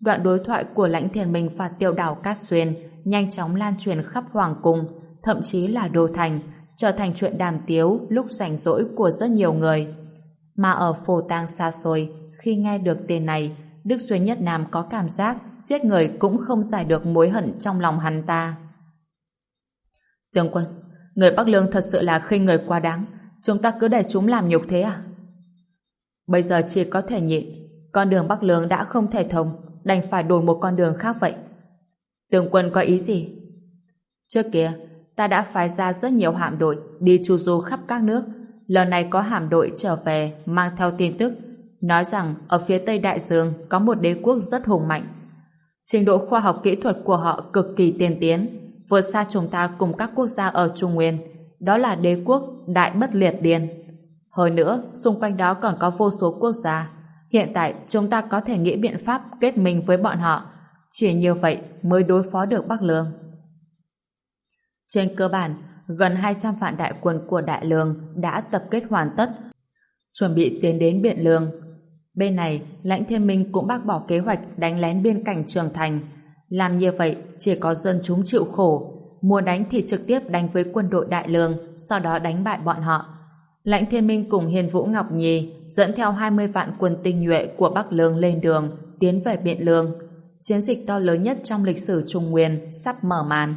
Đoạn đối thoại của lãnh thiền minh và tiêu đảo Cát Xuyên nhanh chóng lan truyền khắp hoàng cung, thậm chí là đô thành, trở thành chuyện đàm tiếu lúc rảnh rỗi của rất nhiều người. Mà ở phổ tang xa xôi, khi nghe được tên này, Đức Xuyên Nhất Nam có cảm giác giết người cũng không giải được mối hận trong lòng hắn ta. Tướng quân, người Bắc Lương thật sự là khinh người quá đáng, chúng ta cứ để chúng làm nhục thế à? Bây giờ chỉ có thể nhịn, con đường Bắc Lương đã không thể thông, đành phải đổi một con đường khác vậy. Tướng quân có ý gì? Trước kia, ta đã phái ra rất nhiều hạm đội đi chu du khắp các nước. Lần này có hạm đội trở về mang theo tin tức nói rằng ở phía Tây Đại Dương có một đế quốc rất hùng mạnh. Trình độ khoa học kỹ thuật của họ cực kỳ tiên tiến, vượt xa chúng ta cùng các quốc gia ở Trung Nguyên. Đó là đế quốc Đại Bất Liệt Điền. Hơn nữa, xung quanh đó còn có vô số quốc gia. Hiện tại, chúng ta có thể nghĩ biện pháp kết minh với bọn họ. Chỉ như vậy mới đối phó được Bắc Lương. Trên cơ bản, gần 200 vạn đại quân của Đại Lương đã tập kết hoàn tất, chuẩn bị tiến đến Biện Lương. Bên này, Lãnh Thiên Minh cũng bác bỏ kế hoạch đánh lén biên cảnh Trường Thành. Làm như vậy, chỉ có dân chúng chịu khổ. Muốn đánh thì trực tiếp đánh với quân đội Đại Lương, sau đó đánh bại bọn họ. Lãnh Thiên Minh cùng Hiền Vũ Ngọc Nhi dẫn theo 20 vạn quân tinh nhuệ của Bắc Lương lên đường, tiến về Biện Lương. Chiến dịch to lớn nhất trong lịch sử Trung Nguyên sắp mở màn.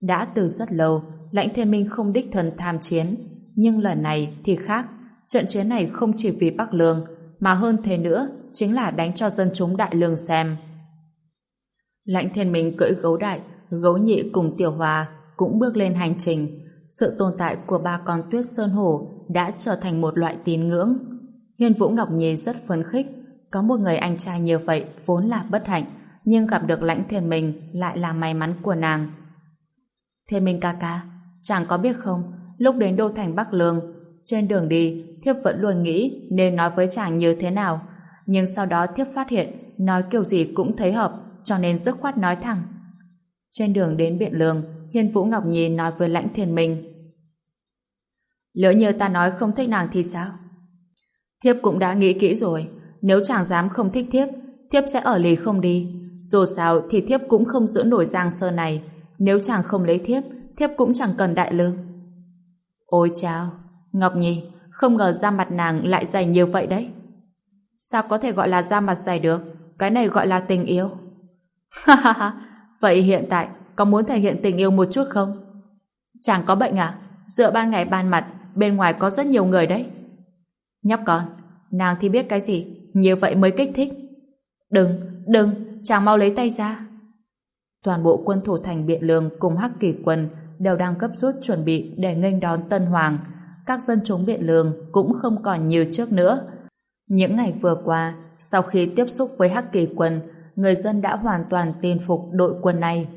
Đã từ rất lâu, Lãnh Thiên Minh không đích thân tham chiến, nhưng lần này thì khác. Trận chiến này không chỉ vì Bắc Lương, mà hơn thế nữa chính là đánh cho dân chúng Đại Lương xem. Lãnh Thiên Minh cưỡi gấu đại, gấu nhị cùng Tiểu Hòa cũng bước lên hành trình. Sự tồn tại của ba con tuyết sơn hổ đã trở thành một loại tín ngưỡng. Hiên Vũ Ngọc Nhi rất phấn khích, có một người anh trai như vậy vốn là bất hạnh, nhưng gặp được lãnh thiên minh lại là may mắn của nàng. Thiên minh ca ca, chàng có biết không, lúc đến đô thành Bắc Lương, trên đường đi, thiếp vẫn luôn nghĩ nên nói với chàng như thế nào, nhưng sau đó thiếp phát hiện nói kiểu gì cũng thấy hợp, cho nên dứt khoát nói thẳng. Trên đường đến Biện Lương, Hiên Vũ Ngọc Nhi nói với Lãnh Thiên Minh. Lỡ như ta nói không thích nàng thì sao? Thiếp cũng đã nghĩ kỹ rồi, nếu chàng dám không thích thiếp, thiếp sẽ ở lì không đi. Dù sao thì thiếp cũng không giữ nổi giang sơ này, nếu chàng không lấy thiếp, thiếp cũng chẳng cần đại lương. Ôi chao, Ngọc Nhi, không ngờ da mặt nàng lại dày nhiều vậy đấy. Sao có thể gọi là da mặt dày được? Cái này gọi là tình yêu. Ha ha ha, vậy hiện tại có muốn thể hiện tình yêu một chút không? Chàng có bệnh à? Dựa ban ngày ban mặt, bên ngoài có rất nhiều người đấy. Nhóc con, nàng thì biết cái gì, như vậy mới kích thích. Đừng, đừng, chàng mau lấy tay ra. Toàn bộ quân thủ thành Biện Lương cùng Hắc Kỳ quân đều đang gấp rút chuẩn bị để nghênh đón Tân Hoàng. Các dân chúng Biện Lương cũng không còn như trước nữa. Những ngày vừa qua, sau khi tiếp xúc với Hắc Kỳ quân, người dân đã hoàn toàn tin phục đội quân này.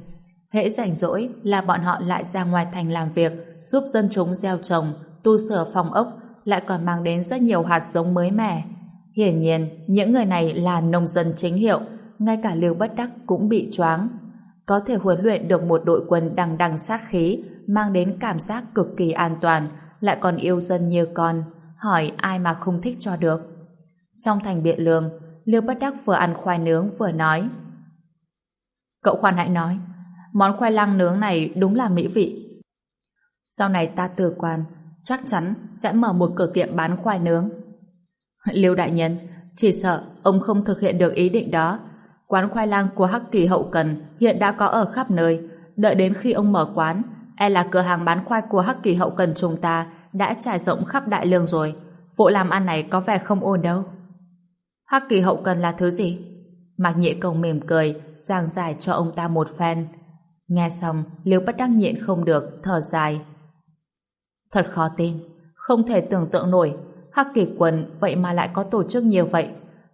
Hễ rảnh rỗi là bọn họ lại ra ngoài thành làm việc, giúp dân chúng gieo trồng, tu sửa phòng ốc, lại còn mang đến rất nhiều hạt giống mới mẻ. Hiển nhiên, những người này là nông dân chính hiệu, ngay cả Lưu Bất Đắc cũng bị choáng. Có thể huấn luyện được một đội quân đằng đằng sát khí, mang đến cảm giác cực kỳ an toàn, lại còn yêu dân như con, hỏi ai mà không thích cho được. Trong thành biện lương, Lưu Bất Đắc vừa ăn khoai nướng vừa nói. Cậu khoan hãy nói, món khoai lang nướng này đúng là mỹ vị. Sau này ta từ quan, chắc chắn sẽ mở một cửa tiệm bán khoai nướng. Lưu đại nhân, chỉ sợ ông không thực hiện được ý định đó. Quán khoai lang của Hắc Kỳ hậu cần hiện đã có ở khắp nơi. Đợi đến khi ông mở quán, e là cửa hàng bán khoai của Hắc Kỳ hậu cần chúng ta đã trải rộng khắp đại lương rồi. Vụ làm ăn này có vẻ không ổn đâu. Hắc Kỳ hậu cần là thứ gì? Mạc Nhị Công mỉm cười, giảng giải cho ông ta một phen. Nghe xong, Liêu bất đắc nhịn không được, thở dài. Thật khó tin, không thể tưởng tượng nổi, Hắc Kỳ quần vậy mà lại có tổ chức nhiều vậy.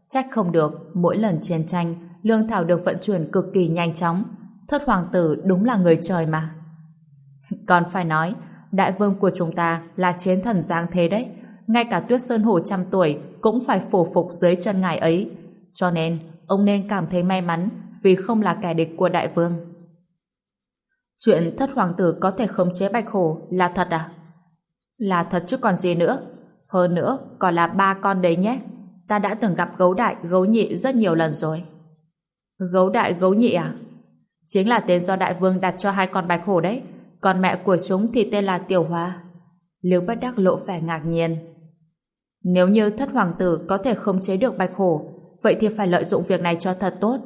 Trách không được, mỗi lần chiến tranh, lương thảo được vận chuyển cực kỳ nhanh chóng. Thất hoàng tử đúng là người trời mà. Còn phải nói, đại vương của chúng ta là chiến thần giang thế đấy. Ngay cả tuyết sơn hồ trăm tuổi cũng phải phổ phục dưới chân ngài ấy. Cho nên, ông nên cảm thấy may mắn vì không là kẻ địch của đại vương. Chuyện thất hoàng tử có thể khống chế bạch hổ là thật à? Là thật chứ còn gì nữa. Hơn nữa, còn là ba con đấy nhé. Ta đã từng gặp gấu đại, gấu nhị rất nhiều lần rồi. Gấu đại, gấu nhị à? Chính là tên do đại vương đặt cho hai con bạch hổ đấy. Còn mẹ của chúng thì tên là Tiểu Hoa. Liêu bất đắc lộ vẻ ngạc nhiên. Nếu như thất hoàng tử có thể khống chế được bạch hổ, vậy thì phải lợi dụng việc này cho thật tốt.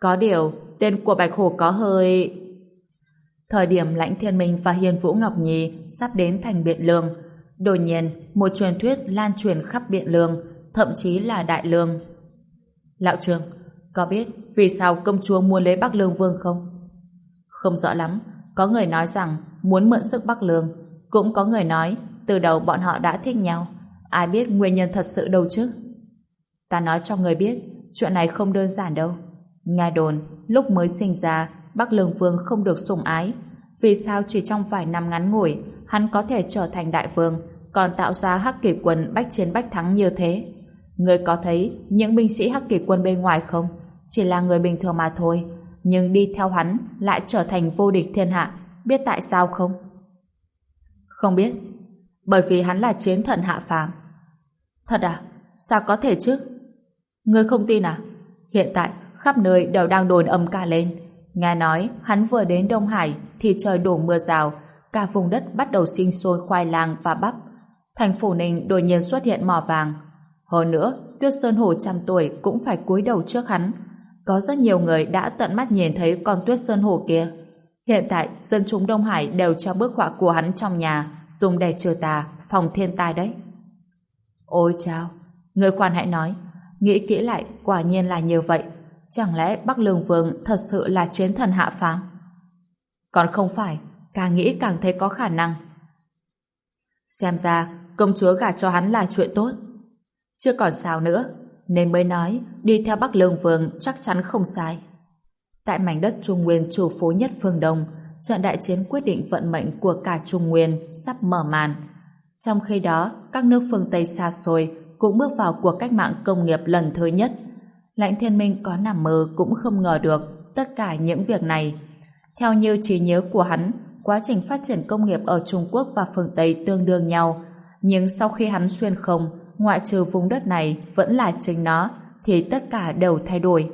Có điều, tên của bạch hổ có hơi... Thời điểm Lãnh Thiên Minh và Hiền Vũ Ngọc Nhi sắp đến thành Biện Lương, đột nhiên một truyền thuyết lan truyền khắp Biện Lương, thậm chí là Đại Lương. Lão Trương, có biết vì sao công chúa muốn lấy Bắc Lương Vương không? Không rõ lắm, có người nói rằng muốn mượn sức Bắc Lương, cũng có người nói từ đầu bọn họ đã thích nhau. Ai biết nguyên nhân thật sự đâu chứ? Ta nói cho người biết, chuyện này không đơn giản đâu. Nghe đồn, lúc mới sinh ra, Bắc Lương Vương không được sủng ái. Vì sao chỉ trong vài năm ngắn ngủi, hắn có thể trở thành đại vương, còn tạo ra hắc kỷ quân bách chiến bách thắng như thế? Người có thấy những binh sĩ hắc kỷ quân bên ngoài không? Chỉ là người bình thường mà thôi, nhưng đi theo hắn lại trở thành vô địch thiên hạ. Biết tại sao không? Không biết. Bởi vì hắn là chiến thần hạ phàm. Thật à? Sao có thể chứ? Ngươi không tin à? Hiện tại, khắp nơi đều đang đồn âm ca lên. Nghe nói, hắn vừa đến Đông Hải thì trời đổ mưa rào, cả vùng đất bắt đầu sinh sôi khoai lang và bắp. Thành phủ Ninh đột nhiên xuất hiện mỏ vàng. Hơn nữa, Tuyết Sơn Hồ trăm tuổi cũng phải cúi đầu trước hắn. Có rất nhiều người đã tận mắt nhìn thấy con Tuyết Sơn Hồ kia. Hiện tại, dân chúng Đông Hải đều cho bức họa của hắn trong nhà, dùng để trừ tà, phòng thiên tai đấy. Ôi chao, người khoan hãy nói, nghĩ kỹ lại, quả nhiên là như vậy. Chẳng lẽ Bắc Lương Vương thật sự là chiến thần hạ phàm? Còn không phải, càng nghĩ càng thấy có khả năng. Xem ra, công chúa gả cho hắn là chuyện tốt. Chưa còn sao nữa, nên mới nói đi theo Bắc Lương Vương chắc chắn không sai. Tại mảnh đất Trung Nguyên chủ phố nhất phương Đông, trận đại chiến quyết định vận mệnh của cả Trung Nguyên sắp mở màn. Trong khi đó, các nước phương Tây xa xôi cũng bước vào cuộc cách mạng công nghiệp lần thứ nhất. Lãnh thiên minh có nằm mơ cũng không ngờ được tất cả những việc này. Theo như trí nhớ của hắn, quá trình phát triển công nghiệp ở Trung Quốc và phương Tây tương đương nhau. Nhưng sau khi hắn xuyên không, ngoại trừ vùng đất này vẫn là chính nó, thì tất cả đều thay đổi.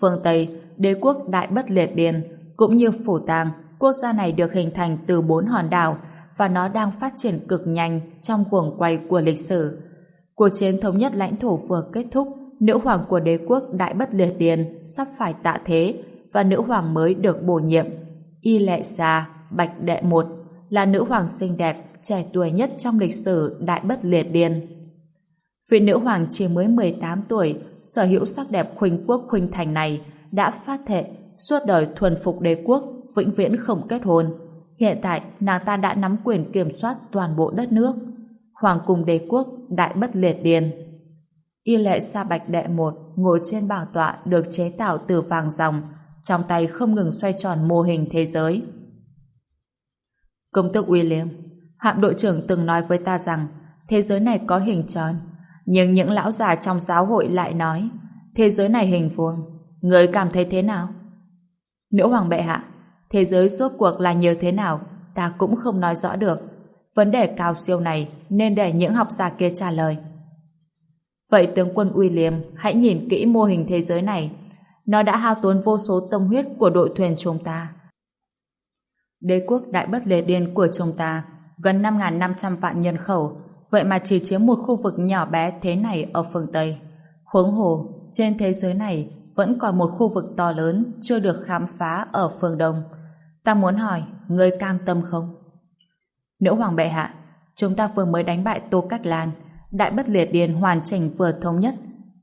Phương Tây, đế quốc Đại Bất Liệt Điền, cũng như Phủ Tàng, quốc gia này được hình thành từ bốn hòn đảo và nó đang phát triển cực nhanh trong cuồng quay của lịch sử. Cuộc chiến thống nhất lãnh thổ vừa kết thúc, nữ hoàng của đế quốc Đại Bất Liệt Điền sắp phải tạ thế và nữ hoàng mới được bổ nhiệm. Y Lệ Sa, Bạch Đệ Một, là nữ hoàng xinh đẹp, trẻ tuổi nhất trong lịch sử Đại Bất Liệt Điền. Vị nữ hoàng chỉ mới 18 tuổi, sở hữu sắc đẹp khuynh quốc khuynh thành này đã phát thệ suốt đời thuần phục đế quốc, vĩnh viễn không kết hôn. Hiện tại, nàng ta đã nắm quyền kiểm soát toàn bộ đất nước. Hoàng cung đế quốc, đại bất liệt điền. Y lệ sa bạch đệ một ngồi trên bảo tọa được chế tạo từ vàng ròng, trong tay không ngừng xoay tròn mô hình thế giới. Công tước William, hạm đội trưởng từng nói với ta rằng thế giới này có hình tròn, nhưng những lão già trong giáo hội lại nói thế giới này hình vuông. Người cảm thấy thế nào? Nữ hoàng bệ hạ, thế giới rốt cuộc là như thế nào, ta cũng không nói rõ được. Vấn đề cao siêu này nên để những học giả kia trả lời. Vậy tướng quân William hãy nhìn kỹ mô hình thế giới này. Nó đã hao tốn vô số tâm huyết của đội thuyền chúng ta. Đế quốc đại bất lề điên của chúng ta gần 5.500 vạn nhân khẩu vậy mà chỉ chiếm một khu vực nhỏ bé thế này ở phương Tây. Huống hồ, trên thế giới này vẫn còn một khu vực to lớn chưa được khám phá ở phương Đông. Ta muốn hỏi, người cam tâm không? Nữ hoàng bệ hạ, chúng ta vừa mới đánh bại Tô Cách Lan, đại bất liệt điền hoàn chỉnh vừa thống nhất.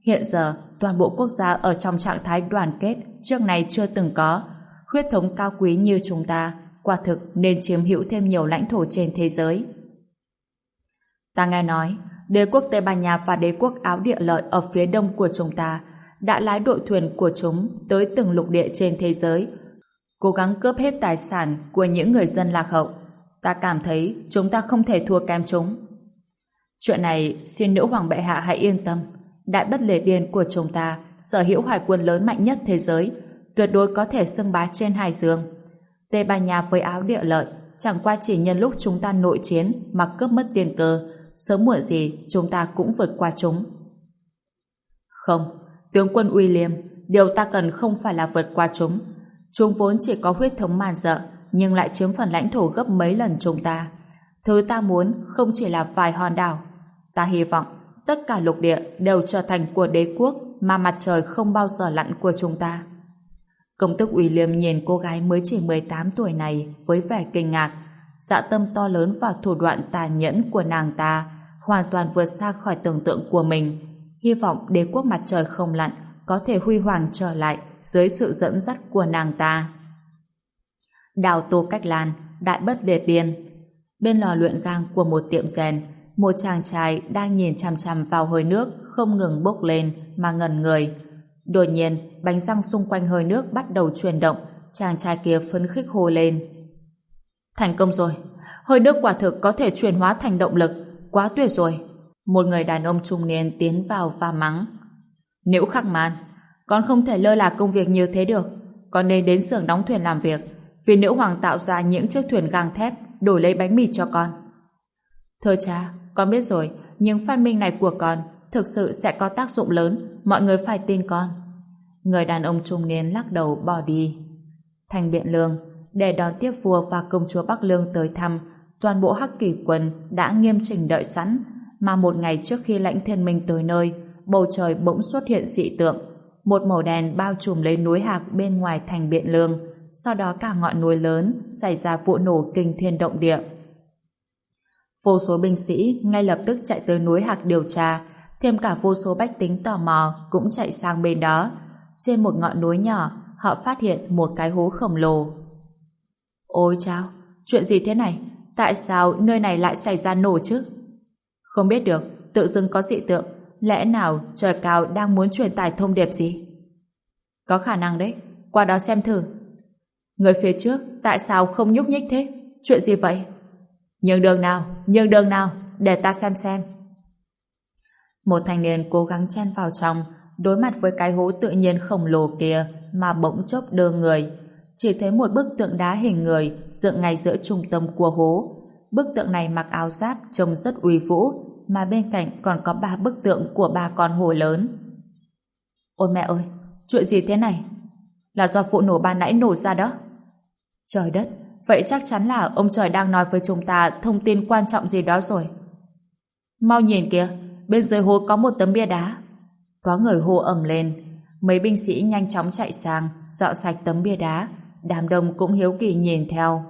Hiện giờ, toàn bộ quốc gia ở trong trạng thái đoàn kết trước này chưa từng có. Huyết thống cao quý như chúng ta, quả thực nên chiếm hữu thêm nhiều lãnh thổ trên thế giới. Ta nghe nói, đế quốc Tây Ban Nha và đế quốc Áo Địa Lợi ở phía đông của chúng ta đã lái đội thuyền của chúng tới từng lục địa trên thế giới, cố gắng cướp hết tài sản của những người dân lạc hậu. Ta cảm thấy chúng ta không thể thua kém chúng. Chuyện này xin nữ hoàng bệ hạ hãy yên tâm. Đại bất lề điền của chúng ta sở hữu hải quân lớn mạnh nhất thế giới, tuyệt đối có thể xưng bá trên hải dương. Tây Ban Nha với áo địa lợi chẳng qua chỉ nhân lúc chúng ta nội chiến mà cướp mất tiền cơ, sớm muộn gì chúng ta cũng vượt qua chúng. Không, tướng quân William, điều ta cần không phải là vượt qua chúng. Chúng vốn chỉ có huyết thống màn dợ, nhưng lại chiếm phần lãnh thổ gấp mấy lần chúng ta. Thứ ta muốn không chỉ là vài hòn đảo. Ta hy vọng tất cả lục địa đều trở thành của đế quốc mà mặt trời không bao giờ lặn của chúng ta. Công tước liêm nhìn cô gái mới chỉ 18 tuổi này với vẻ kinh ngạc. Dạ tâm to lớn và thủ đoạn tà nhẫn của nàng ta hoàn toàn vượt xa khỏi tưởng tượng của mình. Hy vọng đế quốc mặt trời không lặn có thể huy hoàng trở lại dưới sự dẫn dắt của nàng ta. Đào tô cách lan, đại bất liệt điên. Bên lò luyện gang của một tiệm rèn, một chàng trai đang nhìn chằm chằm vào hơi nước không ngừng bốc lên mà ngần người. Đột nhiên, bánh răng xung quanh hơi nước bắt đầu chuyển động, chàng trai kia phấn khích hô lên. Thành công rồi, hơi nước quả thực có thể chuyển hóa thành động lực, quá tuyệt rồi. Một người đàn ông trung niên tiến vào và mắng. nếu khắc man, con không thể lơ là công việc như thế được, con nên đến xưởng đóng thuyền làm việc, vì nữ hoàng tạo ra những chiếc thuyền gang thép đổi lấy bánh mì cho con. Thưa cha, con biết rồi, nhưng phát minh này của con thực sự sẽ có tác dụng lớn, mọi người phải tin con. Người đàn ông trung niên lắc đầu bỏ đi. Thành Biện Lương, để đón tiếp vua và công chúa Bắc Lương tới thăm, toàn bộ hắc kỳ quân đã nghiêm chỉnh đợi sẵn, mà một ngày trước khi lãnh thiên minh tới nơi, bầu trời bỗng xuất hiện dị tượng. Một màu đen bao trùm lấy núi hạc bên ngoài thành Biện Lương, sau đó cả ngọn núi lớn xảy ra vụ nổ kinh thiên động địa. Vô số binh sĩ ngay lập tức chạy tới núi Hạc điều tra, thêm cả vô số bách tính tò mò cũng chạy sang bên đó. Trên một ngọn núi nhỏ, họ phát hiện một cái hố khổng lồ. Ôi chao, chuyện gì thế này? Tại sao nơi này lại xảy ra nổ chứ? Không biết được, tự dưng có dị tượng, lẽ nào trời cao đang muốn truyền tải thông điệp gì? Có khả năng đấy, qua đó xem thử. Người phía trước, tại sao không nhúc nhích thế? Chuyện gì vậy? Nhường đường nào, nhường đường nào, để ta xem xem. Một thanh niên cố gắng chen vào trong, đối mặt với cái hố tự nhiên khổng lồ kia mà bỗng chốc đơ người. Chỉ thấy một bức tượng đá hình người dựng ngay giữa trung tâm của hố. Bức tượng này mặc áo giáp trông rất uy vũ, mà bên cạnh còn có ba bức tượng của ba con hổ lớn. Ôi mẹ ơi, chuyện gì thế này? Là do vụ nổ ban nãy nổ ra đó. Trời đất, vậy chắc chắn là ông trời đang nói với chúng ta thông tin quan trọng gì đó rồi. Mau nhìn kìa, bên dưới hố có một tấm bia đá. Có người hô ầm lên, mấy binh sĩ nhanh chóng chạy sang, dọn sạch tấm bia đá, đám đông cũng hiếu kỳ nhìn theo.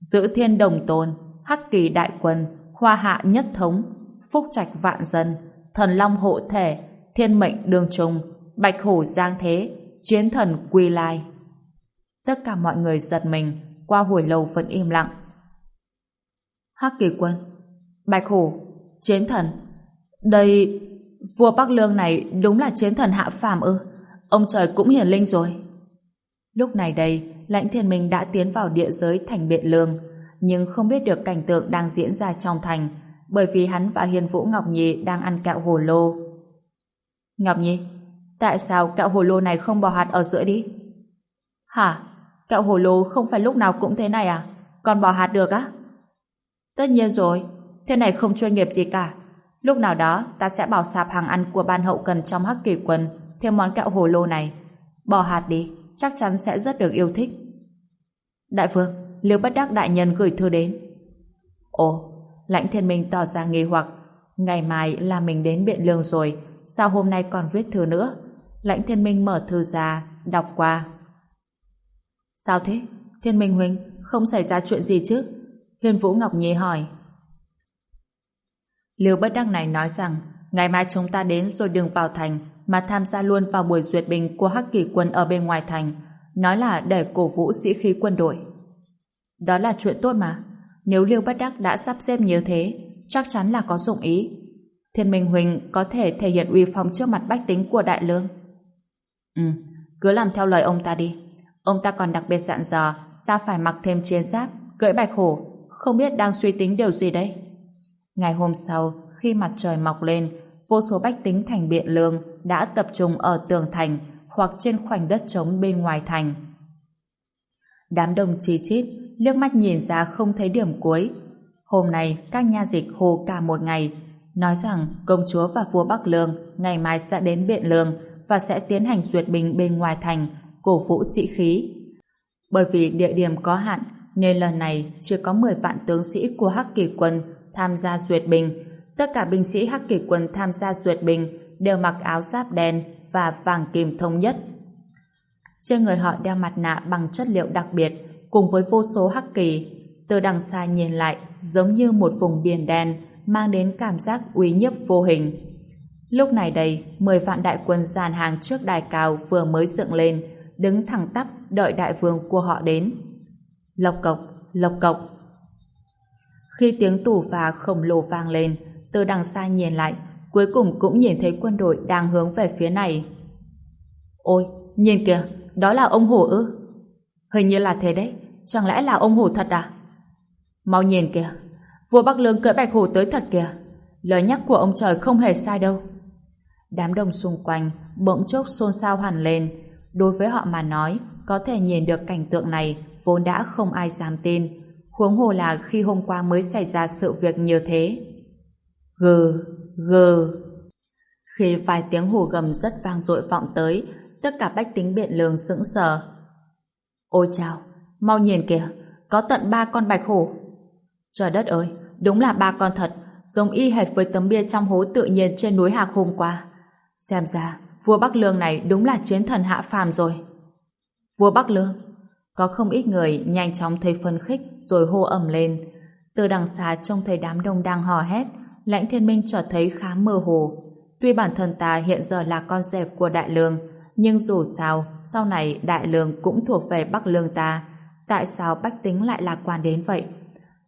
Giữ thiên đồng tôn, hắc kỳ đại quân, khoa hạ nhất thống, phúc trạch vạn dân, thần long hộ thể, thiên mệnh đường trùng, bạch hổ giang thế, chiến thần quy lai. Tất cả mọi người giật mình, qua hồi lâu vẫn im lặng. Hắc kỳ quân, bạch hổ, chiến thần. Đây, vua Bắc Lương này đúng là chiến thần hạ phàm ư. Ông trời cũng hiển linh rồi. Lúc này đây, lãnh thiên minh đã tiến vào địa giới thành biện lương, nhưng không biết được cảnh tượng đang diễn ra trong thành, bởi vì hắn và Hiền Vũ Ngọc Nhi đang ăn kẹo hồ lô. Ngọc Nhi, tại sao kẹo hồ lô này không bỏ hạt ở giữa đi? Hả? Kẹo hồ lô không phải lúc nào cũng thế này à? Còn bỏ hạt được á? Tất nhiên rồi, thế này không chuyên nghiệp gì cả. Lúc nào đó ta sẽ bảo sạp hàng ăn của ban hậu cần trong hắc kỳ quân thêm món kẹo hồ lô này. Bỏ hạt đi, chắc chắn sẽ rất được yêu thích. Đại vương, Liêu Bất Đắc đại nhân gửi thư đến. Ồ, Lãnh Thiên Minh tỏ ra nghi hoặc, ngày mai là mình đến Biện Lương rồi, sao hôm nay còn viết thư nữa? Lãnh Thiên Minh mở thư ra, đọc qua. Sao thế? Thiên Minh Huynh, không xảy ra chuyện gì chứ? Hiên Vũ Ngọc Nhi hỏi. Liêu Bất Đắc này nói rằng, ngày mai chúng ta đến rồi đừng vào thành, mà tham gia luôn vào buổi duyệt binh của Hắc Kỳ quân ở bên ngoài thành, nói là để cổ vũ sĩ khí quân đội. Đó là chuyện tốt mà. Nếu Liêu Bất Đắc đã sắp xếp như thế, chắc chắn là có dụng ý. Thiên Minh Huỳnh có thể thể hiện uy phong trước mặt bách tính của Đại Lương. Ừ, cứ làm theo lời ông ta đi. Ông ta còn đặc biệt dặn dò ta phải mặc thêm chiến giáp, cưỡi bạch hổ, không biết đang suy tính điều gì đấy Ngày hôm sau, khi mặt trời mọc lên, vô số bách tính thành biện lương đã tập trung ở tường thành hoặc trên khoảnh đất trống bên ngoài thành. Đám đông chi chít, liếc mắt nhìn ra không thấy điểm cuối. Hôm nay, các nha dịch hồ cả một ngày, nói rằng công chúa và vua Bắc Lương ngày mai sẽ đến biện lương và sẽ tiến hành duyệt binh bên ngoài thành, cổ vũ sĩ khí. Bởi vì địa điểm có hạn, nên lần này chưa có 10 vạn tướng sĩ của Hắc Kỳ quân tham gia duyệt binh. Tất cả binh sĩ Hắc Kỳ quân tham gia duyệt binh đều mặc áo giáp đen và vàng kim thống nhất. Trên người họ đeo mặt nạ bằng chất liệu đặc biệt cùng với vô số hắc kỳ. Từ đằng xa nhìn lại giống như một vùng biển đen mang đến cảm giác uy nhiếp vô hình. Lúc này đây, 10 vạn đại quân dàn hàng trước đài cao vừa mới dựng lên, đứng thẳng tắp đợi đại vương của họ đến. Lộc cộc, lộc cộc. Khi tiếng tù và khổng lồ vang lên, từ đằng xa nhìn lại, cuối cùng cũng nhìn thấy quân đội đang hướng về phía này. Ôi, nhìn kìa, đó là ông hổ ư? Hình như là thế đấy, chẳng lẽ là ông hổ thật à? Mau nhìn kìa, vua Bắc Lương cưỡi bạch hổ tới thật kìa. Lời nhắc của ông trời không hề sai đâu. Đám đông xung quanh bỗng chốc xôn xao hẳn lên. Đối với họ mà nói, có thể nhìn được cảnh tượng này vốn đã không ai dám tin. Huống hồ là khi hôm qua mới xảy ra sự việc như thế. Gừ, gừ. Khi vài tiếng hù gầm rất vang dội vọng tới, tất cả bách tính biện lường sững sờ. Ôi chào, mau nhìn kìa, có tận ba con bạch hổ. Trời đất ơi, đúng là ba con thật, giống y hệt với tấm bia trong hố tự nhiên trên núi Hạc hôm qua. Xem ra, vua Bắc Lương này đúng là chiến thần hạ phàm rồi. Vua Bắc Lương, có không ít người nhanh chóng thấy phân khích rồi hô ầm lên. Từ đằng xa trông thấy đám đông đang hò hét, lãnh thiên minh chợt thấy khá mơ hồ. Tuy bản thân ta hiện giờ là con dẹp của đại lương, nhưng dù sao, sau này đại lương cũng thuộc về Bắc lương ta. Tại sao bách tính lại lạc quan đến vậy?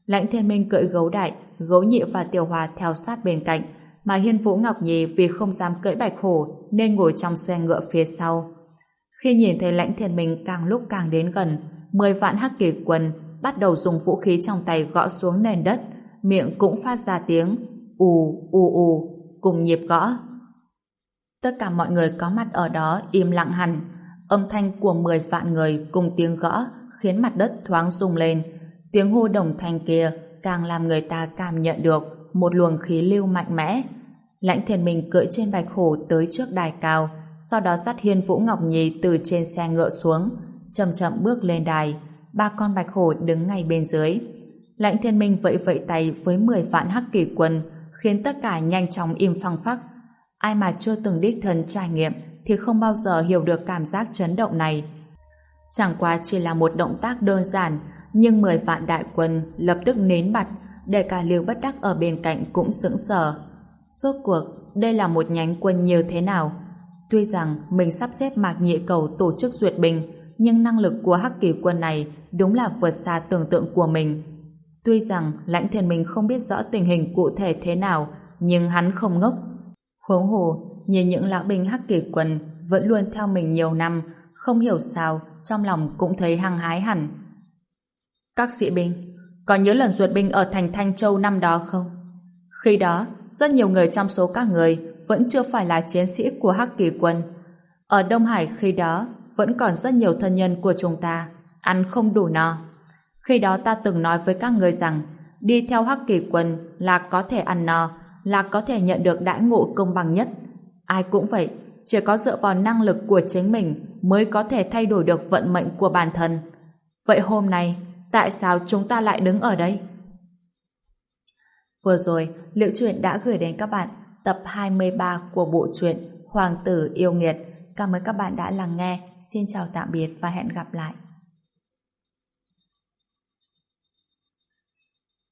Lãnh thiên minh cưỡi gấu đại, gấu nhị và tiểu hòa theo sát bên cạnh, mà hiên vũ ngọc nhi vì không dám cưỡi bạch hổ nên ngồi trong xe ngựa phía sau. Khi nhìn thấy lãnh thiên minh càng lúc càng đến gần, mười vạn hắc kỳ quân bắt đầu dùng vũ khí trong tay gõ xuống nền đất, miệng cũng phát ra tiếng ù ù ù cùng nhịp gõ. Tất cả mọi người có mặt ở đó im lặng hẳn. Âm thanh của mười vạn người cùng tiếng gõ khiến mặt đất thoáng rung lên. Tiếng hô đồng thanh kia càng làm người ta cảm nhận được một luồng khí lưu mạnh mẽ. Lãnh thiền mình cưỡi trên bạch hổ tới trước đài cao, sau đó dắt Hiên Vũ Ngọc Nhi từ trên xe ngựa xuống, chậm chậm bước lên đài. Ba con bạch hổ đứng ngay bên dưới. Lãnh thiên minh vẫy vẫy tay với mười vạn hắc kỳ quân, khiến tất cả nhanh chóng im phăng phắc. Ai mà chưa từng đích thân trải nghiệm thì không bao giờ hiểu được cảm giác chấn động này. Chẳng qua chỉ là một động tác đơn giản, nhưng mười vạn đại quân lập tức nến bặt, để cả liều bất đắc ở bên cạnh cũng sững sờ. Rốt cuộc, đây là một nhánh quân như thế nào? Tuy rằng mình sắp xếp mạc nhị cầu tổ chức duyệt binh, nhưng năng lực của hắc kỳ quân này đúng là vượt xa tưởng tượng của mình. Tuy rằng lãnh thiên mình không biết rõ tình hình cụ thể thế nào, nhưng hắn không ngốc. Huống hồ, nhìn những lão binh hắc kỳ quân vẫn luôn theo mình nhiều năm, không hiểu sao, trong lòng cũng thấy hăng hái hẳn. Các sĩ binh, có nhớ lần duyệt binh ở thành Thanh Châu năm đó không? Khi đó, rất nhiều người trong số các người vẫn chưa phải là chiến sĩ của Hắc Kỳ quân. Ở Đông Hải khi đó, vẫn còn rất nhiều thân nhân của chúng ta, ăn không đủ no. Khi đó ta từng nói với các người rằng, đi theo Hắc Kỳ quân là có thể ăn no, là có thể nhận được đãi ngộ công bằng nhất. Ai cũng vậy, chỉ có dựa vào năng lực của chính mình mới có thể thay đổi được vận mệnh của bản thân. Vậy hôm nay, tại sao chúng ta lại đứng ở đây? Vừa rồi, Liệu Truyện đã gửi đến các bạn tập 23 của bộ truyện Hoàng tử yêu nghiệt. Cảm ơn các bạn đã lắng nghe. Xin chào tạm biệt và hẹn gặp lại.